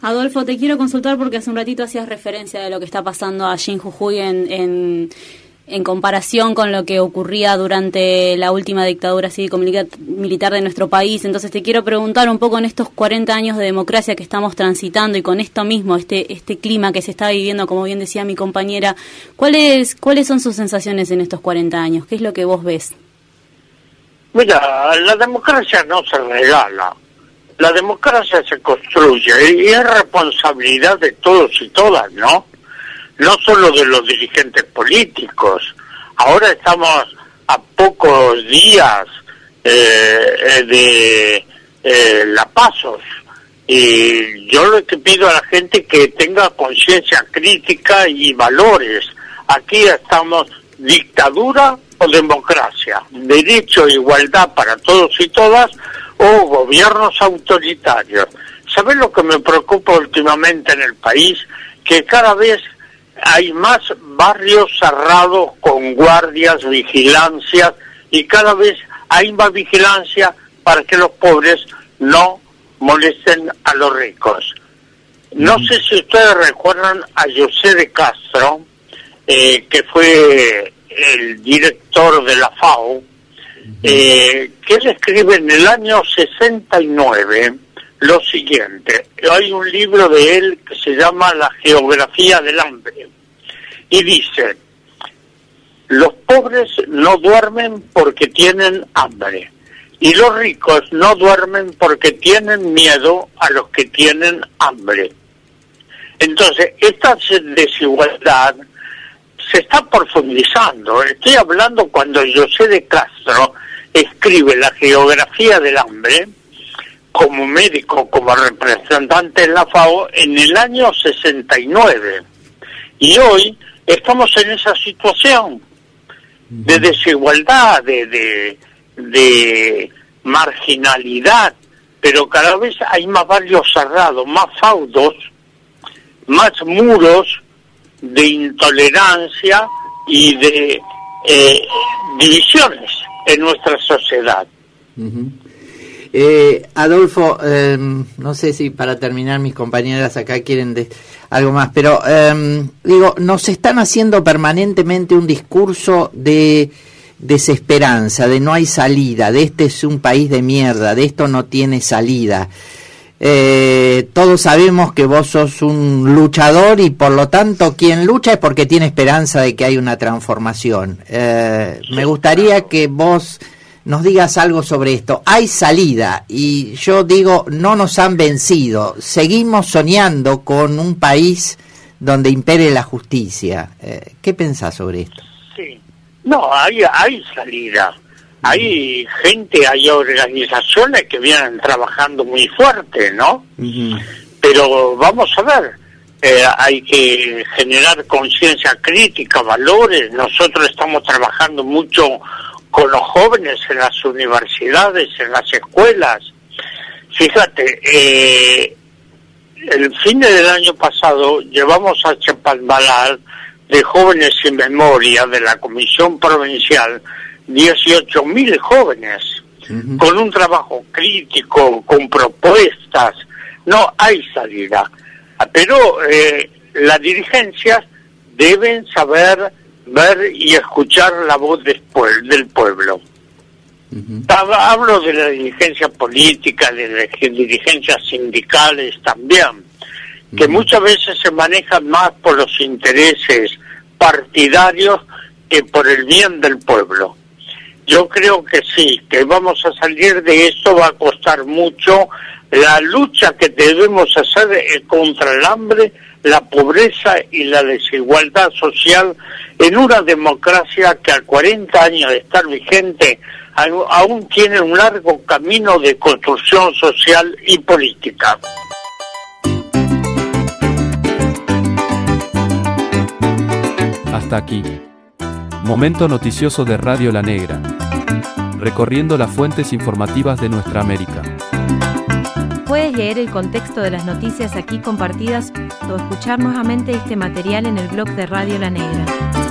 R: Adolfo, te quiero consultar porque hace un ratito hacías referencia de lo que está pasando allí en Jujuy en, en en comparación con lo que ocurría durante la última dictadura cívico-militar de nuestro país. Entonces te quiero preguntar un poco en estos 40 años de democracia que estamos transitando y con esto mismo, este, este clima que se está viviendo, como bien decía mi compañera, ¿cuáles, ¿cuáles son sus sensaciones en estos 40 años? ¿Qué es lo que vos ves?
P: Mira, la democracia no se regala. La democracia se construye y es responsabilidad de todos y todas, ¿no? No solo de los dirigentes políticos. Ahora estamos a pocos días eh, de eh, la pasos y yo lo que pido a la gente que tenga conciencia crítica y valores. Aquí estamos dictadura o democracia, derecho e igualdad para todos y todas o gobiernos autoritarios. ¿Sabes lo que me preocupa últimamente en el país? Que cada vez hay más barrios cerrados con guardias, vigilancias y cada vez hay más vigilancia para que los pobres no molesten a los ricos. No sé si ustedes recuerdan a José de Castro, eh, que fue el director de la FAO, eh, que él escribe en el año 69 lo siguiente. Hay un libro de él que se llama La geografía del hambre. Y dice, los pobres no duermen porque tienen hambre. Y los ricos no duermen porque tienen miedo a los que tienen hambre. Entonces, esta desigualdad se está profundizando. Estoy hablando cuando José de Castro escribe la geografía del hambre, como médico, como representante de la FAO en el año 69. Y hoy estamos en esa situación de desigualdad, de, de, marginalidad, pero cada vez hay más barrios cerrados, más faudos, más muros de intolerancia y de eh, divisiones en nuestra sociedad.
O: Eh, Adolfo, em, no sé si para terminar mis compañeras acá quieren de, algo más, pero em, digo, nos están haciendo permanentemente un discurso de desesperanza, de no hay salida, de este es un país de mierda, de esto no tiene salida. Eh, todos sabemos que vos sos un luchador y por lo tanto quien lucha es porque tiene esperanza de que hay una transformación. Eh, me gustaría que vos nos digas algo sobre esto. Hay salida y yo digo, no nos han vencido. Seguimos soñando con un país donde impere la justicia. Eh, ¿Qué pensás sobre esto?
P: Sí. No, hay, hay salida. Hay gente, hay organizaciones que vienen trabajando muy fuerte, ¿no? Pero vamos a ver, eh, hay que generar conciencia crítica, valores. Nosotros estamos trabajando mucho con los jóvenes en las universidades, en las escuelas. Fíjate, eh, el fin del año pasado llevamos a Chapalmalal de Jóvenes sin Memoria de la Comisión Provincial, 18.000 jóvenes, con un trabajo crítico, con propuestas, no hay salida. Pero eh, las dirigencias deben saber ver y escuchar la voz del pueblo. Hablo de la dirigencia política, de las dirigencias sindicales también, que muchas veces se manejan más por los intereses partidarios que por el bien del pueblo. Yo creo que sí, que vamos a salir de esto, va a costar mucho. La lucha que debemos hacer es contra el hambre, la pobreza y la desigualdad social en una democracia que a 40 años de estar vigente aún tiene un largo camino de construcción social y política.
A: Hasta aquí. Momento noticioso de Radio La Negra. Recorriendo las fuentes informativas de nuestra América.
C: Puedes leer el contexto de las noticias aquí compartidas o escuchar nuevamente este material en el blog de Radio La Negra.